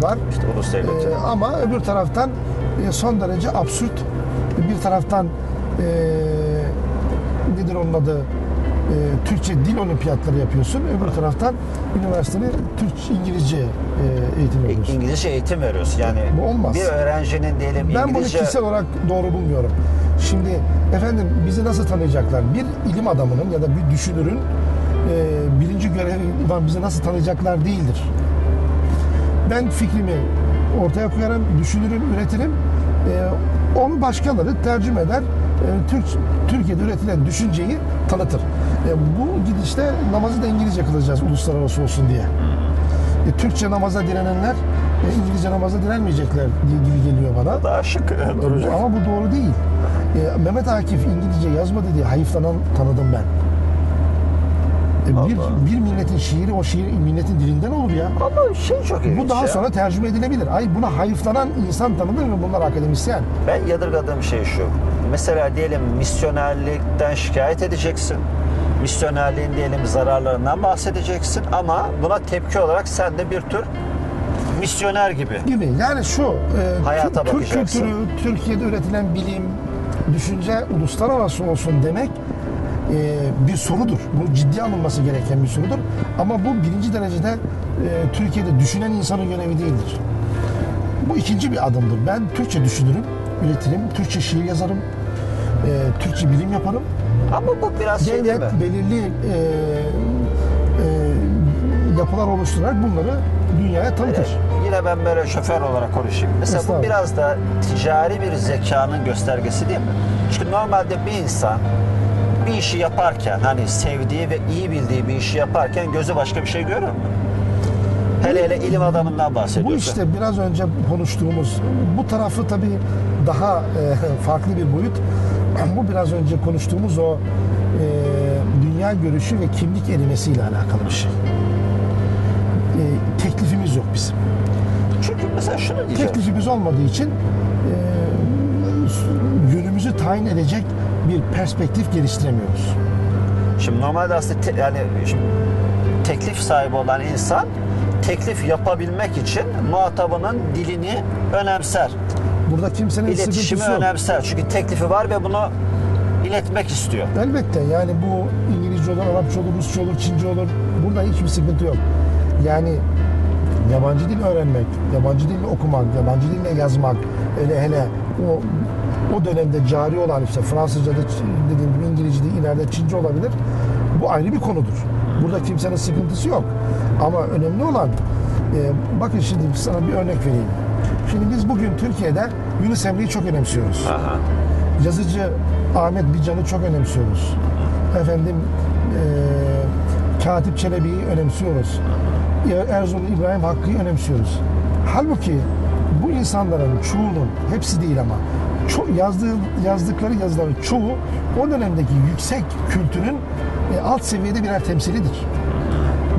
var. İşte ulus devleti. E, ama öbür taraftan e, son derece absürt. Bir taraftan e, nedir onun adı? E, Türkçe dil olimpiyatları yapıyorsun. Öbür taraftan üniversitede Türk İngilizce e, eğitim veriyorsun. İngilizce eğitim veriyoruz. Yani Bu olmaz. bir öğrencinin diyelim Ben bunu İngilizce kişisel olarak doğru bulmuyorum. Şimdi efendim bizi nasıl tanıyacaklar? Bir ilim adamının ya da bir düşünürün e, birinci görevi ulan bizi nasıl tanıyacaklar değildir. Ben fikrimi ortaya koyarım, düşünürüm, üretirim. E, onu başkaları tercüme eder. E, Türk, Türkiye'de üretilen düşünceyi tanıtır. E, bu gidişte namazı da İngilizce kılacağız uluslararası olsun diye. E, Türkçe namaza direnenler e, İngilizce namaza direnmeyecekler diye gibi geliyor bana. daha şık duracak. Ama bu doğru değil. E, Mehmet Akif İngilizce yazmadı diye hayıflanan tanıdım ben. E, bir, Allah. bir milletin şiiri o şiir milletin dilinden olur ya. Ama şey çok ilginç Bu daha ya. sonra tercüme edilebilir. Ay buna hayıflanan insan tanıdır mı bunlar akademisyen? Ben yadırgadığım şey şu. Mesela diyelim misyonerlikten şikayet edeceksin. Misyonerliğin diyelim zararlarından bahsedeceksin ama buna tepki olarak sen de bir tür misyoner gibi. Gibi. Yani şu e, Hayata Türk bakacaksın. kültürü, Türkiye'de üretilen bilim, düşünce uluslararası olsun demek e, bir sorudur. Bu ciddi alınması gereken bir sorudur. Ama bu birinci derecede e, Türkiye'de düşünen insanın görevi değildir. Bu ikinci bir adımdır. Ben Türkçe düşünürüm, üretirim, Türkçe şiir yazarım, e, Türkçe bilim yaparım. Ama bu biraz şey değil mi? Belirli e, e, yapılar oluşturarak bunları dünyaya tanıtır. Yine ben böyle şoför olarak konuşayım. Mesela bu Estağfurullah. biraz da ticari bir zekanın göstergesi değil mi? Çünkü normalde bir insan bir işi yaparken hani sevdiği ve iyi bildiği bir işi yaparken gözü başka bir şey görür mü? Hele hele ilim adamından bahsediyorsun. Bu işte biraz önce konuştuğumuz bu tarafı tabii daha e, farklı bir boyut. Bu biraz önce konuştuğumuz o e, dünya görüşü ve kimlik erimesiyle alakalı bir şey. E, teklifimiz yok bizim. Çünkü mesela şunu diyeceğim. Teklifimiz olmadığı için e, yönümüzü tayin edecek bir perspektif geliştiremiyoruz. Şimdi normalde aslında te- yani şimdi teklif sahibi olan insan teklif yapabilmek için muhatabının dilini önemser. Burada kimsenin İletişimi sıkıntısı yok. önemser. Çünkü teklifi var ve bunu iletmek istiyor. Elbette yani bu İngilizce olur, Arapça olur, Rusça olur, Çince olur. Burada hiçbir sıkıntı yok. Yani yabancı dil öğrenmek, yabancı dille okumak, yabancı dille yazmak, hele hele o o dönemde cari olan işte Fransızca'da dediğim gibi İngilizce'de ileride Çince olabilir. Bu ayrı bir konudur. Burada kimsenin sıkıntısı yok. Ama önemli olan e, bakın şimdi sana bir örnek vereyim. Şimdi biz bugün Türkiye'de Yunus Emre'yi çok önemsiyoruz. Yazıcı Ahmet Bican'ı çok önemsiyoruz. Efendim e, Katip Çelebi'yi önemsiyoruz. Erzurum İbrahim Hakkı'yı önemsiyoruz. Halbuki bu insanların çoğunun, hepsi değil ama ço- yazdığı, yazdıkları yazıların çoğu o dönemdeki yüksek kültürün e, alt seviyede birer temsilidir.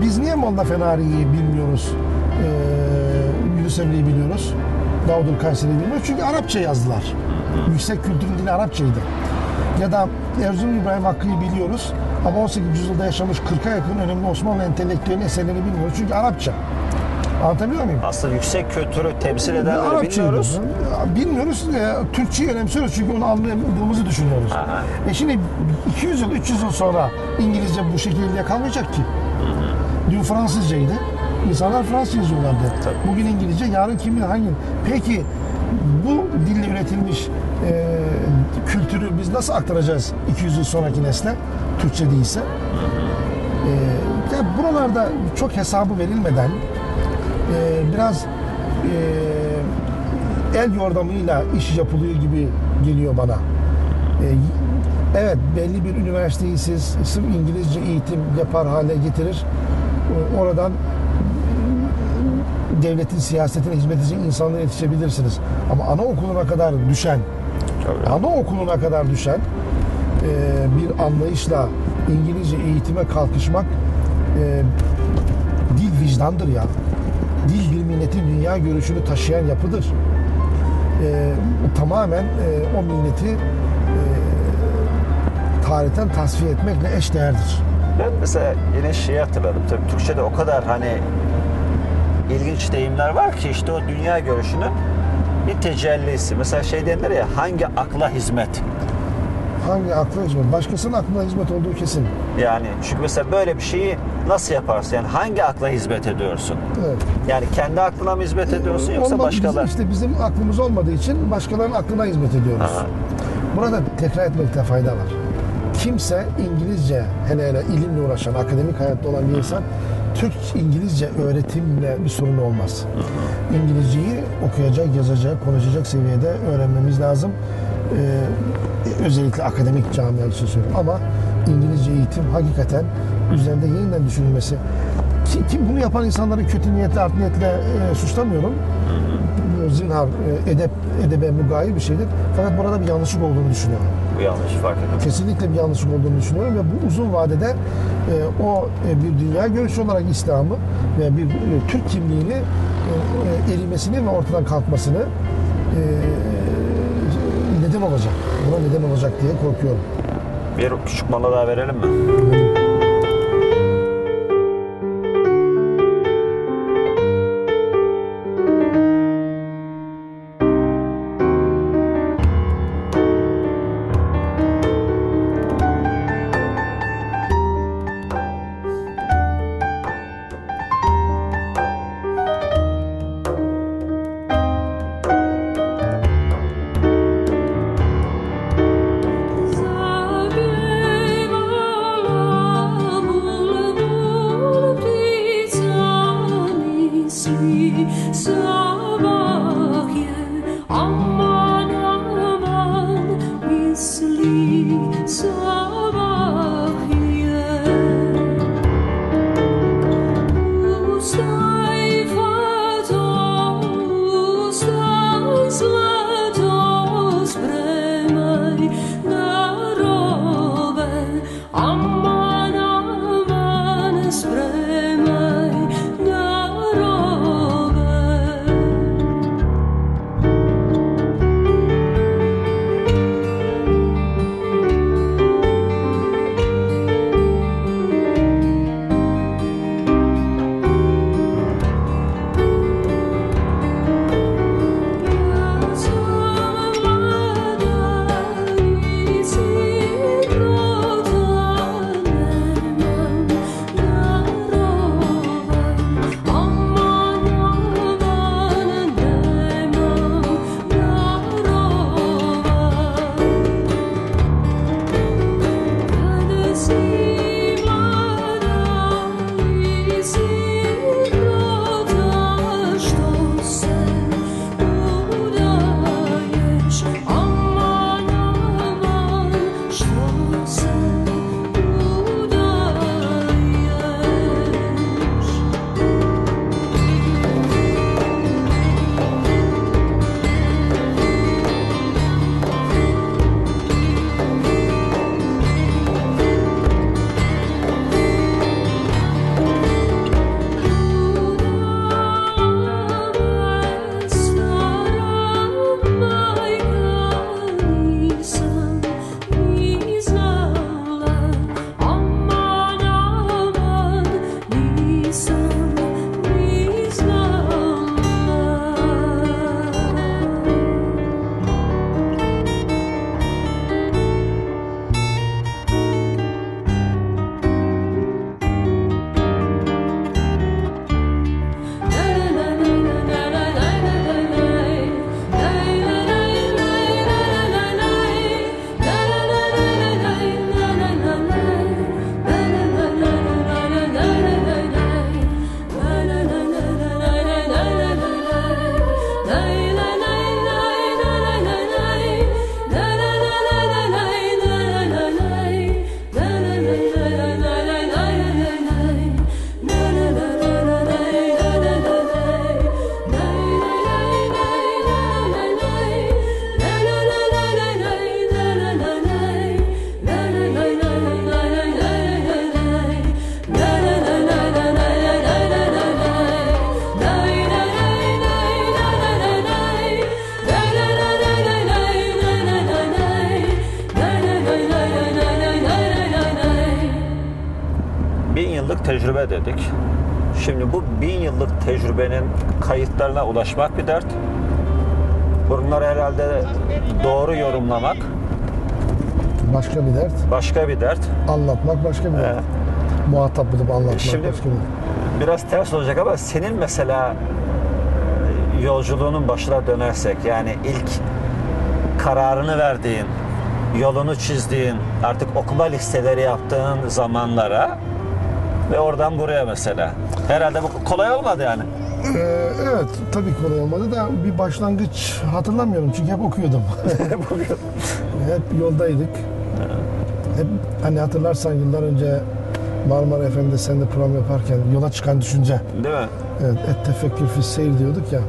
Biz niye Molla Fenari'yi bilmiyoruz, e, Yunus Emre'yi biliyoruz, Davudül Kayseri'yi bilmiyoruz? Çünkü Arapça yazdılar. Yüksek kültürün dili Arapçaydı. Ya da Erzurum İbrahim Hakkı'yı biliyoruz ama 18. yüzyılda yaşamış 40'a yakın önemli Osmanlı entelektüelinin eserlerini bilmiyoruz. Çünkü Arapça. Anlatabiliyor muyum? Aslında yüksek kültürü temsil edenleri bilmiyoruz. Bilmiyoruz. E, Türkçeyi önemsiyoruz çünkü onu anlayamadığımızı düşünüyoruz. Aha. E şimdi 200 yıl, 300 yıl sonra İngilizce bu şekilde kalmayacak ki. Dün Fransızcaydı. İnsanlar Fransızca yazıyorlardı. Bugün İngilizce, yarın kim bilir hangi. Peki bu dille üretilmiş e, kültürü biz nasıl aktaracağız 200 yıl sonraki nesle? Türkçe değilse. E, ya buralarda çok hesabı verilmeden e, biraz e, el yordamıyla iş yapılıyor gibi geliyor bana. E, evet belli bir üniversiteyi siz sırf İngilizce eğitim yapar hale getirir. Oradan devletin siyasetine hizmet edecek insanlara yetişebilirsiniz. Ama anaokuluna kadar düşen, anaokuluna kadar düşen bir anlayışla İngilizce eğitime kalkışmak e, dil vicdandır ya. Dil bir milletin dünya görüşünü taşıyan yapıdır. E, tamamen e, o milleti e, tarihten tasfiye etmekle eşdeğerdir. Ben mesela yine şeyi hatırladım. Tabii Türkçe'de o kadar hani ilginç deyimler var ki işte o dünya görüşünün bir tecellisi. Mesela şey denir ya hangi akla hizmet? Hangi akla hizmet? Başkasının aklına hizmet olduğu kesin. Yani çünkü mesela böyle bir şeyi nasıl yaparsın? Yani hangi akla hizmet ediyorsun? Evet. Yani kendi aklına mı hizmet ediyorsun yoksa Olmadı, bizim- başkaları? işte bizim aklımız olmadığı için başkalarının aklına hizmet ediyoruz. Aha. Burada tekrar etmekte fayda var. Kimse İngilizce, hele hele ilimle uğraşan, akademik hayatta olan bir insan Türk İngilizce öğretimle bir sorun olmaz. İngilizceyi okuyacak, yazacak, konuşacak seviyede öğrenmemiz lazım. Ee, özellikle akademik camia için söylüyorum. Ama İngilizce eğitim hakikaten üzerinde yeniden düşünülmesi. Ki, ki bunu yapan insanları kötü niyetle, art niyetle e, suçlamıyorum. Zinhar, e, edep, edebe mügayir bir şeydir. Fakat burada bir yanlışlık olduğunu düşünüyorum. Bu yanlış fark ettim. Kesinlikle bir yanlışlık olduğunu düşünüyorum ve bu uzun vadede e, o e, bir dünya görüşü olarak İslam'ı ve bir e, Türk kimliğini e, e, erimesini ve ortadan kalkmasını e, neden olacak. Buna neden olacak diye korkuyorum. Bir küçük mola daha verelim mi? Sabah ulaşmak bir dert. Bunları herhalde doğru yorumlamak Başka bir dert. başka bir dert. Anlatmak başka bir dert. Evet. Muhatap bulup anlatmak Şimdi başka bir dert. biraz ters olacak ama senin mesela e, yolculuğunun başına dönersek yani ilk kararını verdiğin, yolunu çizdiğin, artık okuma listeleri yaptığın zamanlara ve oradan buraya mesela. Herhalde bu kolay olmadı yani. Ee, evet tabii kolay olmadı da bir başlangıç hatırlamıyorum çünkü hep okuyordum. hep yoldaydık. Hep hani hatırlarsan yıllar önce Marmara FM'de sen de program yaparken yola çıkan düşünce. Değil mi? Evet, et tefekkür fi seyir diyorduk ya.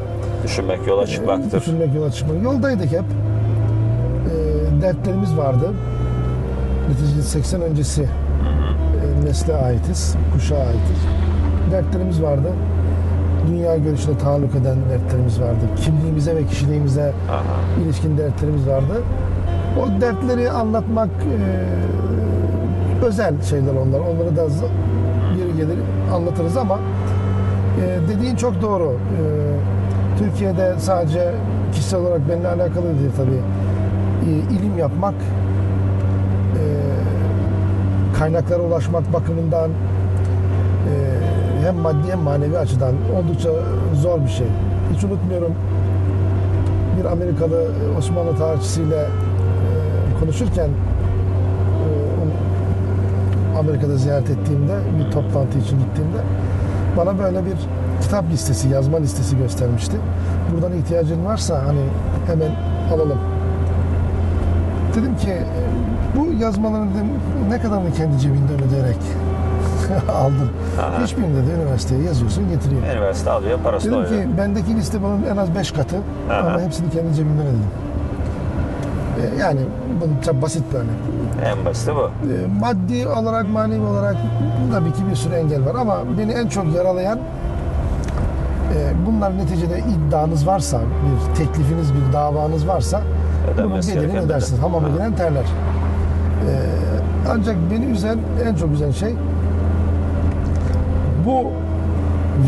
Düşünmek yola çıkmaktır. Düşünmek yola çıkmak. Yoldaydık hep. Ee, dertlerimiz vardı. Neticede 80 öncesi e, nesle aitiz, kuşağa aitiz. Dertlerimiz vardı. Dünya görüşüne taalluk eden dertlerimiz vardı. Kimliğimize ve kişiliğimize Aha. ilişkin dertlerimiz vardı. O dertleri anlatmak e, özel şeyler onlar. Onları da yeri gelir anlatırız ama e, dediğin çok doğru. E, Türkiye'de sadece kişisel olarak benimle alakalı değil tabii. E, ilim yapmak, e, kaynaklara ulaşmak bakımından e, hem maddi hem manevi açıdan oldukça zor bir şey. Hiç unutmuyorum bir Amerikalı Osmanlı tarihçisiyle e, konuşurken e, Amerika'da ziyaret ettiğimde bir toplantı için gittiğimde bana böyle bir kitap listesi, yazma listesi göstermişti. Buradan ihtiyacın varsa hani hemen alalım. Dedim ki e, bu yazmalarını dedim, ne kadarını kendi cebinden ödeyerek aldın. Aha. Hiçbirinde de üniversiteye yazıyorsun getiriyor. Üniversite alıyor, parası Dedim oluyor. ki bendeki liste bunun en az 5 katı Aha. ama hepsini kendi cebimden ödedim. Ee, Yani bu çok basit bir örnek. En basiti bu. Ee, Maddi olarak, manevi olarak tabii ki bir sürü engel var ama beni en çok yaralayan e, bunlar neticede iddianız varsa, bir teklifiniz, bir davanız varsa bunun Ödenmesi bedelini gereken bedel. ödersiniz. Hamama Ha. giren terler. Ee, Ancak beni üzen, en çok üzen şey bu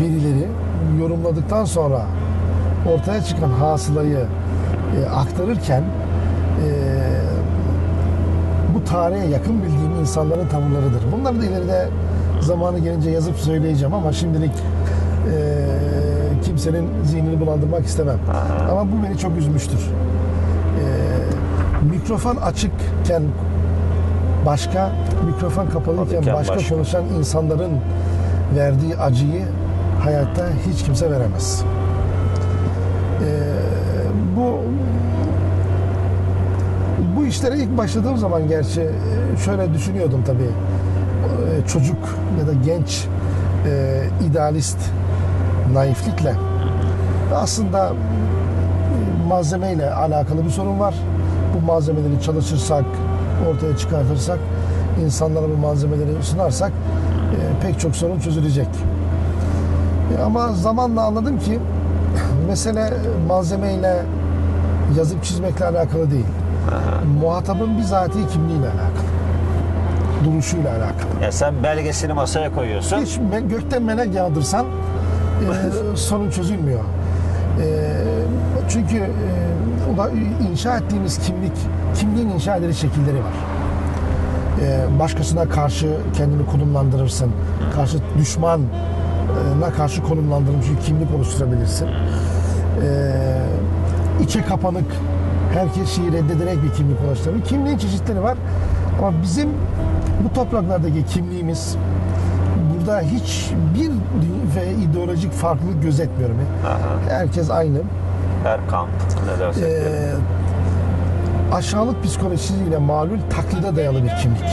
verileri yorumladıktan sonra ortaya çıkan hasılayı e, aktarırken e, bu tarihe yakın bildiğim insanların tavırlarıdır. Bunları da ileride zamanı gelince yazıp söyleyeceğim ama şimdilik e, kimsenin zihnini bulandırmak istemem. Ama bu beni çok üzmüştür. E, mikrofon açıkken başka, mikrofon Kapalıyken başka, başka. konuşan insanların verdiği acıyı hayatta hiç kimse veremez. Ee, bu bu işlere ilk başladığım zaman gerçi e, şöyle düşünüyordum tabii. Ee, Çocuk ya da genç e, idealist naiflikle aslında e, malzemeyle alakalı bir sorun var. Bu malzemeleri çalışırsak, ortaya çıkartırsak, insanlara bu malzemeleri sunarsak e, pek çok sorun çözülecek. E, Ama zamanla anladım ki mesele malzemeyle yazıp çizmekle alakalı değil. Muhatabın bizatihi kimliğiyle alakalı. Duruşuyla alakalı. Ya sen belgesini masaya koyuyorsun. Hiç gökten melek yağdırsan e, sorun çözülmüyor. E, çünkü e, inşa ettiğimiz kimlik, kimliğin inşa edilir şekilleri var. E, başkasına karşı kendini konumlandırırsın. Karşı düşmana karşı konumlandırılmış bir kimlik oluşturabilirsin. E, içe kapanık, herkes şeyi reddederek bir kimlik oluşturabilir. Kimliğin çeşitleri var. Ama bizim bu topraklardaki kimliğimiz burada hiçbir ve ideolojik farklılık gözetmiyorum. Aha. Herkes aynı. Her kamp ne dersek Ee. Aşağılık psikolojisiyle malul taklide dayalı bir kimlik.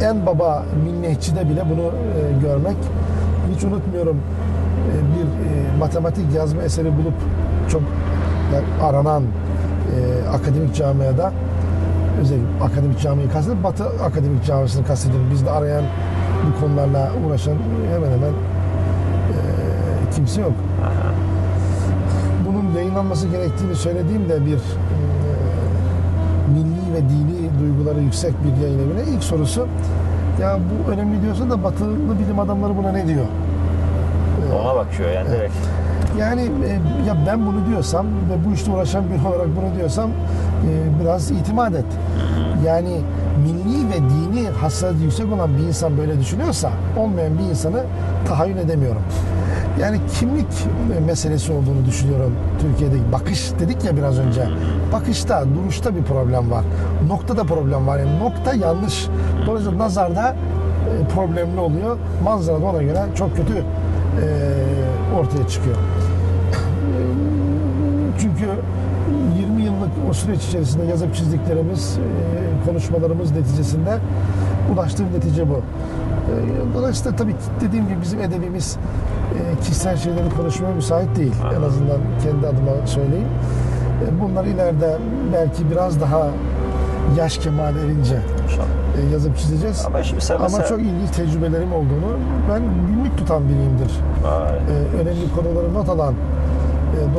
Ee, en baba milliyetçide bile bunu e, görmek hiç unutmuyorum e, bir e, matematik yazma eseri bulup çok yani aranan e, akademik camiada özellikle akademik camiyi kastediyorum Batı akademik camisini kastediyorum. Biz de arayan bu konularla uğraşan hemen hemen e, kimse yok yayınlanması gerektiğini söylediğimde bir e, milli ve dini duyguları yüksek bir yayın evine ilk sorusu Ya bu önemli diyorsun da batılı bilim adamları buna ne diyor? Ona bakıyor yani direkt. Yani e, ya ben bunu diyorsam ve bu işte uğraşan biri olarak bunu diyorsam e, biraz itimat et. Yani milli ve dini hassasiyeti yüksek olan bir insan böyle düşünüyorsa olmayan bir insanı tahayyül edemiyorum. Yani kimlik meselesi olduğunu düşünüyorum Türkiye'deki. Bakış dedik ya biraz önce. Bakışta, duruşta bir problem var. Noktada problem var. Yani nokta yanlış. Dolayısıyla nazarda e, problemli oluyor. Manzara da ona göre çok kötü e, ortaya çıkıyor. Çünkü 20 yıllık o süreç içerisinde yazıp çizdiklerimiz, e, konuşmalarımız neticesinde ulaştığım netice bu. Dolayısıyla tabii ki dediğim gibi bizim edebimiz e, kişisel şeyleri konuşmaya müsait değil. En azından kendi adıma söyleyeyim. E, Bunlar ileride belki biraz daha yaş kemal erince e, yazıp çizeceğiz. Ama şimdi sen Ama mesela- çok ilginç tecrübelerim olduğunu ben günlük tutan biriyimdir Vay. e, önemli konuları not alan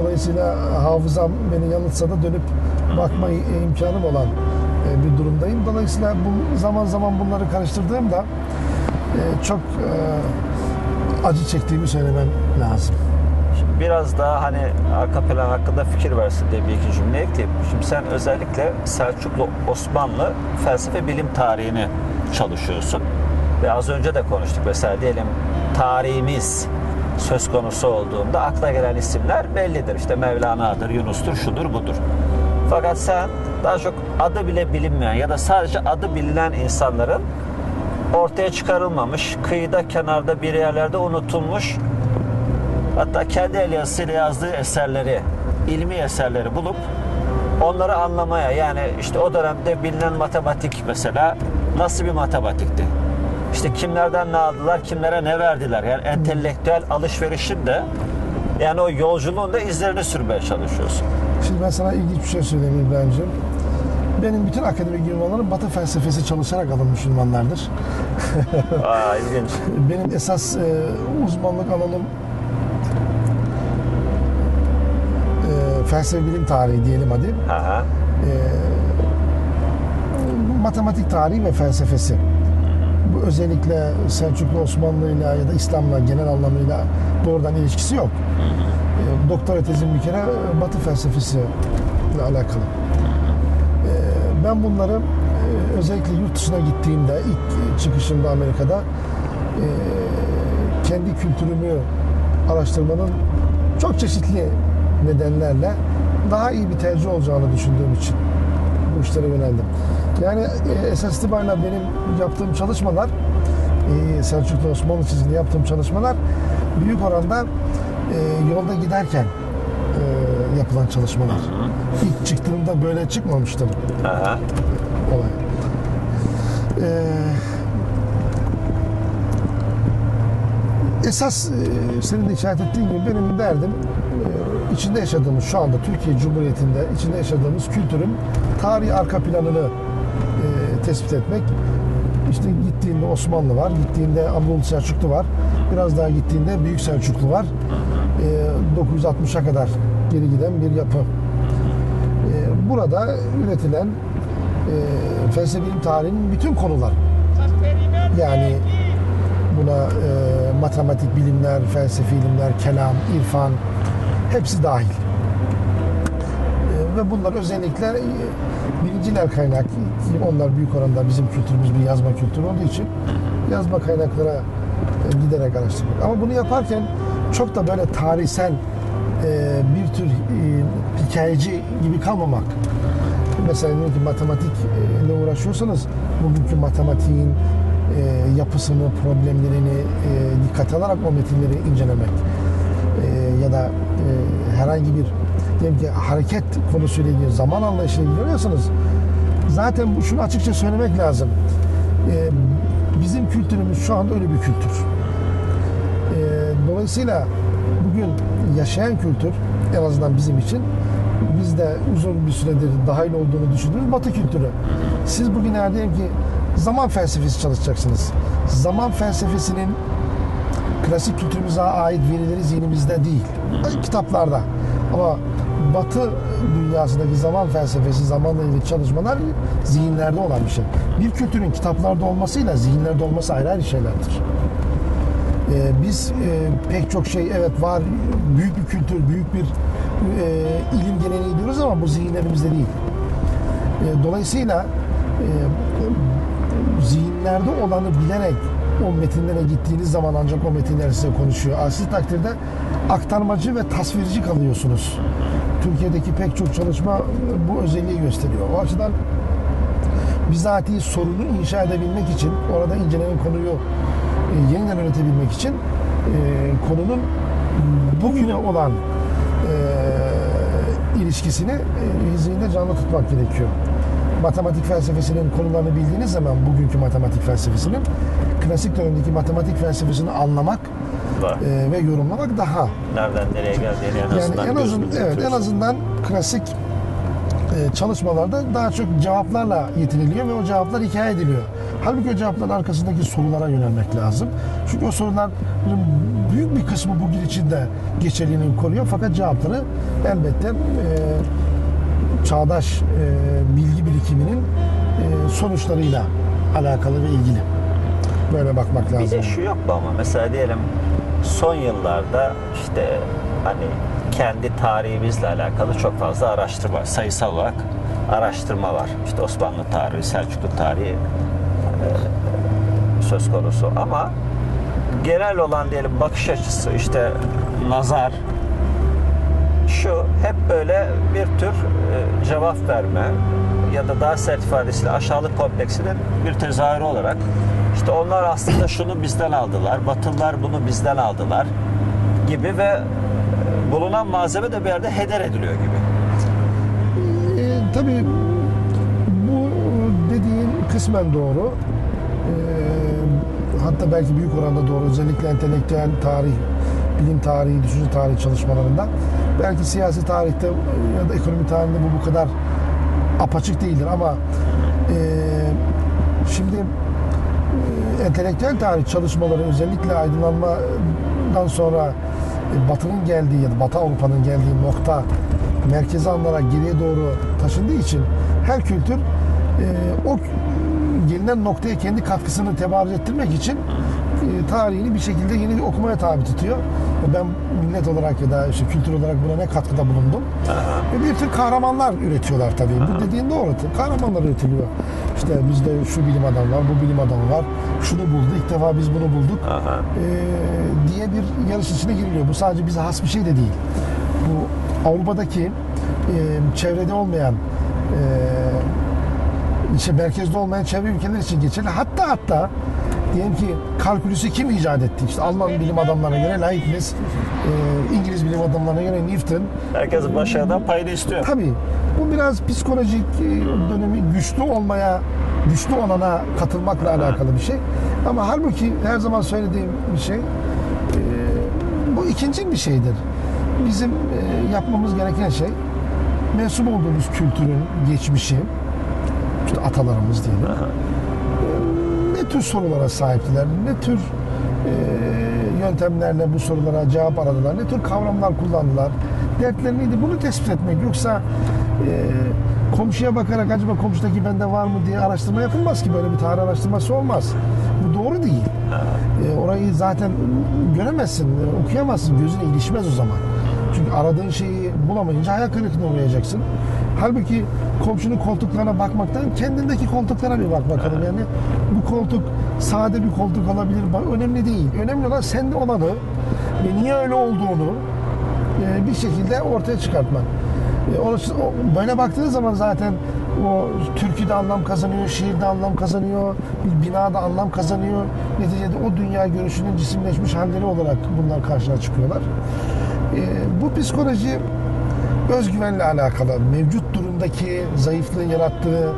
dolayısıyla hafızam beni yanıltsa da dönüp bakma imkanım olan bir durumdayım. Dolayısıyla bu, zaman zaman bunları karıştırdığımda e, çok e, acı çektiğimi söylemem lazım. biraz daha hani arka plan hakkında fikir versin diye bir iki cümle ekleyeyim. Şimdi sen özellikle Selçuklu Osmanlı felsefe bilim tarihini çalışıyorsun. Ve az önce de konuştuk mesela diyelim tarihimiz söz konusu olduğunda akla gelen isimler bellidir. İşte Mevlana'dır, Yunus'tur, şudur, budur. Fakat sen daha çok adı bile bilinmeyen ya da sadece adı bilinen insanların ortaya çıkarılmamış, kıyıda kenarda bir yerlerde unutulmuş Hatta kendi el yazısıyla yazdığı eserleri, ilmi eserleri bulup onları anlamaya yani işte o dönemde bilinen matematik mesela nasıl bir matematikti? İşte kimlerden ne aldılar, kimlere ne verdiler? Yani entelektüel alışverişin de yani o yolculuğun da izlerini sürmeye çalışıyorsun. Şimdi ben sana ilginç bir şey söyleyeyim İbrahim'ciğim. Benim bütün akademik ünvanlarım Batı felsefesi çalışarak alınmış ünvanlardır. Aa ilginç. Benim esas e, uzmanlık alanım e, felsefe bilim tarihi diyelim hadi. Aha. matematik tarihi ve felsefesi. Bu özellikle Selçuklu Osmanlı'yla ya da İslam'la genel anlamıyla doğrudan ilişkisi yok. E, Doktora tezim bir kere e, Batı felsefesi ile alakalı. Ben bunları e, özellikle yurt dışına gittiğimde ilk çıkışımda Amerika'da e, kendi kültürümü araştırmanın çok çeşitli nedenlerle daha iyi bir tercih olacağını düşündüğüm için bu işlere yöneldim. Yani e, esas itibariyle benim yaptığım çalışmalar Selçuklu Osmanlı çizgili yaptığım çalışmalar büyük oranda yolda giderken yapılan çalışmalar. İlk çıktığımda böyle çıkmamıştım Aha. olay. Ee, esas e, senin de işaret ettiğin gibi benim derdim e, içinde yaşadığımız şu anda Türkiye Cumhuriyeti'nde içinde yaşadığımız kültürün tarihi arka planını e, tespit etmek. İşte gittiğinde Osmanlı var, gittiğinde Anadolu Selçuklu var, biraz daha gittiğinde Büyük Selçuklu var. E, 960'a kadar geri giden bir yapı. E, burada üretilen e, felsefe bilim tarihinin bütün konular yani buna e, matematik bilimler, felsefi ilimler, kelam, irfan hepsi dahil. E, ve bunlar özellikle e, birinciler kaynak, onlar büyük oranda bizim kültürümüz bir yazma kültürü olduğu için yazma kaynaklara e, giderek araştırmak. Ama bunu yaparken çok da böyle tarihsel e, bir tür e, hikayeci gibi kalmamak. Mesela diyelim ki matematikle uğraşıyorsanız bugünkü matematiğin e, yapısını, problemlerini e, dikkate alarak o metinleri incelemek E, ya da e, herhangi bir diyelim ki hareket konusuyla ilgili, zaman anlayışıyla ilgileniyorsanız zaten bu şunu açıkça söylemek lazım. E, bizim kültürümüz şu anda öyle bir kültür. E, dolayısıyla bugün yaşayan kültür en azından bizim için bizde uzun bir süredir dahil olduğunu düşündüğümüz Batı kültürü. Siz bugün eğer ki zaman felsefesi çalışacaksınız. Zaman felsefesinin klasik kültürümüze ait verileri zihnimizde değil. Kitaplarda. Ama Batı dünyasındaki zaman felsefesi, zamanla ilgili çalışmalar zihinlerde olan bir şey. Bir kültürün kitaplarda olmasıyla zihinlerde olması ayrı ayrı şeylerdir. Ee, biz e, pek çok şey evet var, büyük bir kültür, büyük bir e, ilim geleneği diyoruz ama bu zihinlerimizde değil. E, dolayısıyla e, zihinlerde olanı bilerek o metinlere gittiğiniz zaman ancak o metinler size konuşuyor. Aksi takdirde aktarmacı ve tasvirci kalıyorsunuz. Türkiye'deki pek çok çalışma e, bu özelliği gösteriyor. O açıdan bizatihi sorunu inşa edebilmek için, orada incelenen konuyu e, yeniden üretebilmek için e, konunun bugüne olan e, ilişkisini e, zihinde canlı tutmak gerekiyor. Matematik felsefesinin konularını bildiğiniz zaman bugünkü matematik felsefesinin klasik dönemdeki matematik felsefesini anlamak Var. e, ve yorumlamak daha Nereden nereye geldiğini en azından yani en azından evet en azından klasik e, çalışmalarda daha çok cevaplarla yetiniliyor ve o cevaplar hikaye ediliyor. Halbuki o cevapların arkasındaki sorulara yönelmek lazım. Çünkü o soruların büyük bir kısmı bugün içinde geçerliliğini koruyor fakat cevapları elbette e, çağdaş e, bilgi birikiminin e, sonuçlarıyla alakalı ve ilgili. Böyle bakmak lazım. Bir de şu yok mu ama mesela diyelim son yıllarda işte hani kendi tarihimizle alakalı çok fazla araştırma, sayısal olarak araştırma var. İşte Osmanlı tarihi, Selçuklu tarihi söz konusu ama genel olan diyelim bakış açısı işte nazar şu hep böyle bir tür e, cevap verme ya da daha sert ifadesiyle aşağılık kompleksinin bir tezahürü olarak işte onlar aslında şunu bizden aldılar, Batılılar bunu bizden aldılar gibi ve e, bulunan malzeme de bir yerde heder ediliyor gibi. E, tabii dediğin kısmen doğru. E, hatta belki büyük oranda doğru. Özellikle entelektüel tarih, bilim tarihi, düşünce tarihi çalışmalarında. Belki siyasi tarihte ya da ekonomi tarihinde bu bu kadar apaçık değildir ama e, şimdi e, entelektüel tarih çalışmaları özellikle aydınlanmadan sonra e, Batı'nın geldiği ya da Batı Avrupa'nın geldiği nokta merkezi anlara geriye doğru taşındığı için her kültür o gelinen noktaya kendi katkısını tebarüz ettirmek için e, tarihini bir şekilde yeni bir okumaya tabi tutuyor. Ben millet olarak ya da işte kültür olarak buna ne katkıda bulundum. Ve bir tür kahramanlar üretiyorlar tabii. Bu dediğin doğru. Kahramanlar üretiliyor. İşte bizde şu bilim adamı var, bu bilim adamı var. Şunu buldu, ilk defa biz bunu bulduk. Ee, diye bir yarış içine giriliyor. Bu sadece bize has bir şey de değil. Bu Avrupa'daki e, çevrede olmayan e, işte merkezde olmayan çevre ülkeler için geçerli. Hatta hatta diyelim ki kalkülüsü kim icat etti? İşte Alman bilim adamlarına göre Leibniz, e, İngiliz bilim adamlarına göre Newton. Herkes başarıdan payını istiyor. Tabii bu biraz psikolojik e, dönemi güçlü olmaya, güçlü olana katılmakla alakalı bir şey. Ama halbuki her zaman söylediğim bir şey, e, bu ikinci bir şeydir. Bizim e, yapmamız gereken şey, mensup olduğumuz kültürün geçmişi, işte atalarımız diyelim. E, Ne tür sorulara sahiptiler, ne tür e, yöntemlerle bu sorulara cevap aradılar, ne tür kavramlar kullandılar, dertleri neydi bunu tespit etmek. Yoksa e, komşuya bakarak acaba komşudaki bende var mı diye araştırma yapılmaz ki böyle bir tarih araştırması olmaz. Bu doğru değil. E, orayı zaten göremezsin, e, okuyamazsın, gözüne ilişmez o zaman. Çünkü aradığın şeyi bulamayınca hayal kırıklığına uğrayacaksın. Halbuki komşunun koltuklarına bakmaktan kendindeki koltuklara bir bak bakalım. Yani bu koltuk sade bir koltuk olabilir. Önemli değil. Önemli olan sende olanı ve niye öyle olduğunu e, bir şekilde ortaya çıkartmak. E, orası- Böyle baktığınız zaman zaten o türküde anlam kazanıyor, şiirde anlam kazanıyor, bir binada anlam kazanıyor. Neticede o dünya görüşünün cisimleşmiş halleri olarak bunlar karşına çıkıyorlar. E, bu psikoloji özgüvenle alakalı, mevcut durumdaki zayıflığın yarattığı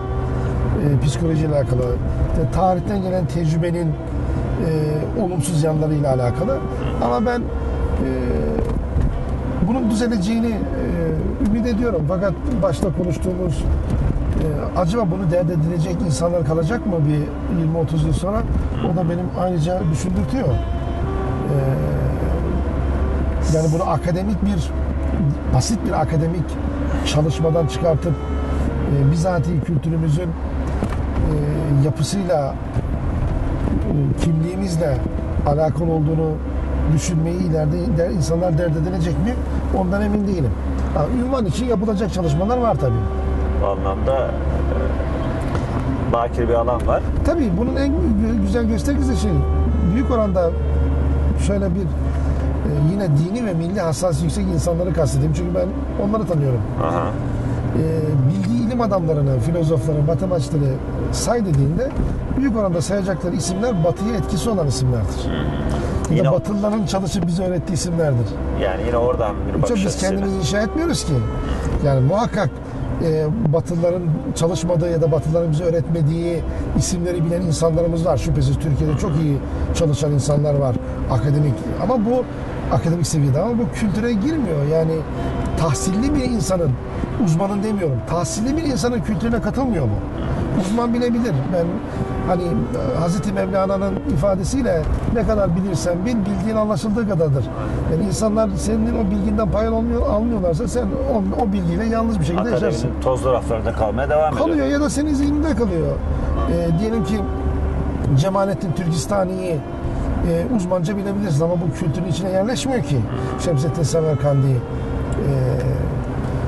e, psikolojiyle alakalı, işte tarihten gelen tecrübenin e, olumsuz yanlarıyla alakalı. Ama ben e, bunun düzeleceğini e, ümit ediyorum. Fakat başta konuştuğumuz e, acaba bunu dert edilecek insanlar kalacak mı bir 20-30 yıl sonra? O da benim ayrıca düşündürtüyor. E, yani bunu akademik bir basit bir akademik çalışmadan çıkartıp e, bizatihi kültürümüzün e, yapısıyla e, kimliğimizle alakalı olduğunu düşünmeyi ileride der, insanlar dert edinecek mi? Ondan emin değilim. Ha, ünvan için yapılacak çalışmalar var tabii. Bu anlamda e, bakir bir alan var. Tabii bunun en gü- güzel göstergesi şey büyük oranda şöyle bir e, yine dini ve milli hassas yüksek insanları kastedeyim. Çünkü ben onları tanıyorum. Aha. E, bildiği ilim adamlarını, filozofları, matematikleri say dediğinde büyük oranda sayacakları isimler batıya etkisi olan isimlerdir. Ya Yine- Batılıların çalışıp bize öğrettiği isimlerdir. Yani yine oradan bir bakış biz açısıyla. kendimizi inşa etmiyoruz ki. Yani muhakkak e, Batılıların çalışmadığı ya da Batılıların bize öğretmediği isimleri bilen insanlarımız var. Şüphesiz Türkiye'de çok iyi çalışan insanlar var. Akademik ama bu akademik seviyede ama bu kültüre girmiyor. Yani tahsilli bir insanın uzmanın demiyorum. Tahsilli bir insanın kültürüne katılmıyor mu? Uzman bilebilir. Ben hani Hazreti Mevlana'nın ifadesiyle ne kadar bilirsen bil, bildiğin anlaşıldığı kadardır. Yani insanlar senin o bilginden pay almıyor, almıyorlarsa sen o, o bilgiyle yanlış bir şekilde yaşarsın. Akademinin tozlu raflarında kalmaya devam ediyor. Kalıyor ya da senin zihninde kalıyor. E, diyelim ki Cemalettin Türkistani'yi e, uzmanca bilebilirsin ama bu kültürün içine yerleşmiyor ki. Şemsettin Semerkandi, e,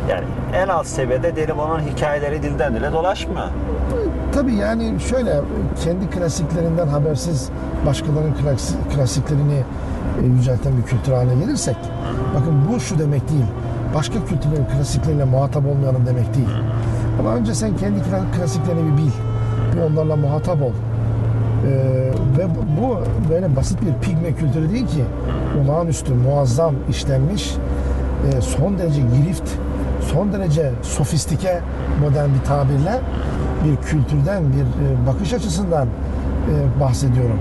Yani en alt seviyede diyelim onun hikayeleri dilden dile dolaşmıyor. Tabii yani şöyle kendi klasiklerinden habersiz başkalarının klasi- klasiklerini e, yücelten bir kültür haline gelirsek bakın bu şu demek değil. Başka kültürlerin klasikleriyle muhatap olmayalım demek değil. Ama önce sen kendi kla- klasiklerini bir bil. Bir onlarla muhatap ol. Ee, ve bu, bu böyle basit bir pigme kültürü değil ki. Olağanüstü, muazzam işlenmiş, e, son derece girift, son derece sofistike modern bir tabirle bir kültürden, bir e, bakış açısından e, bahsediyorum.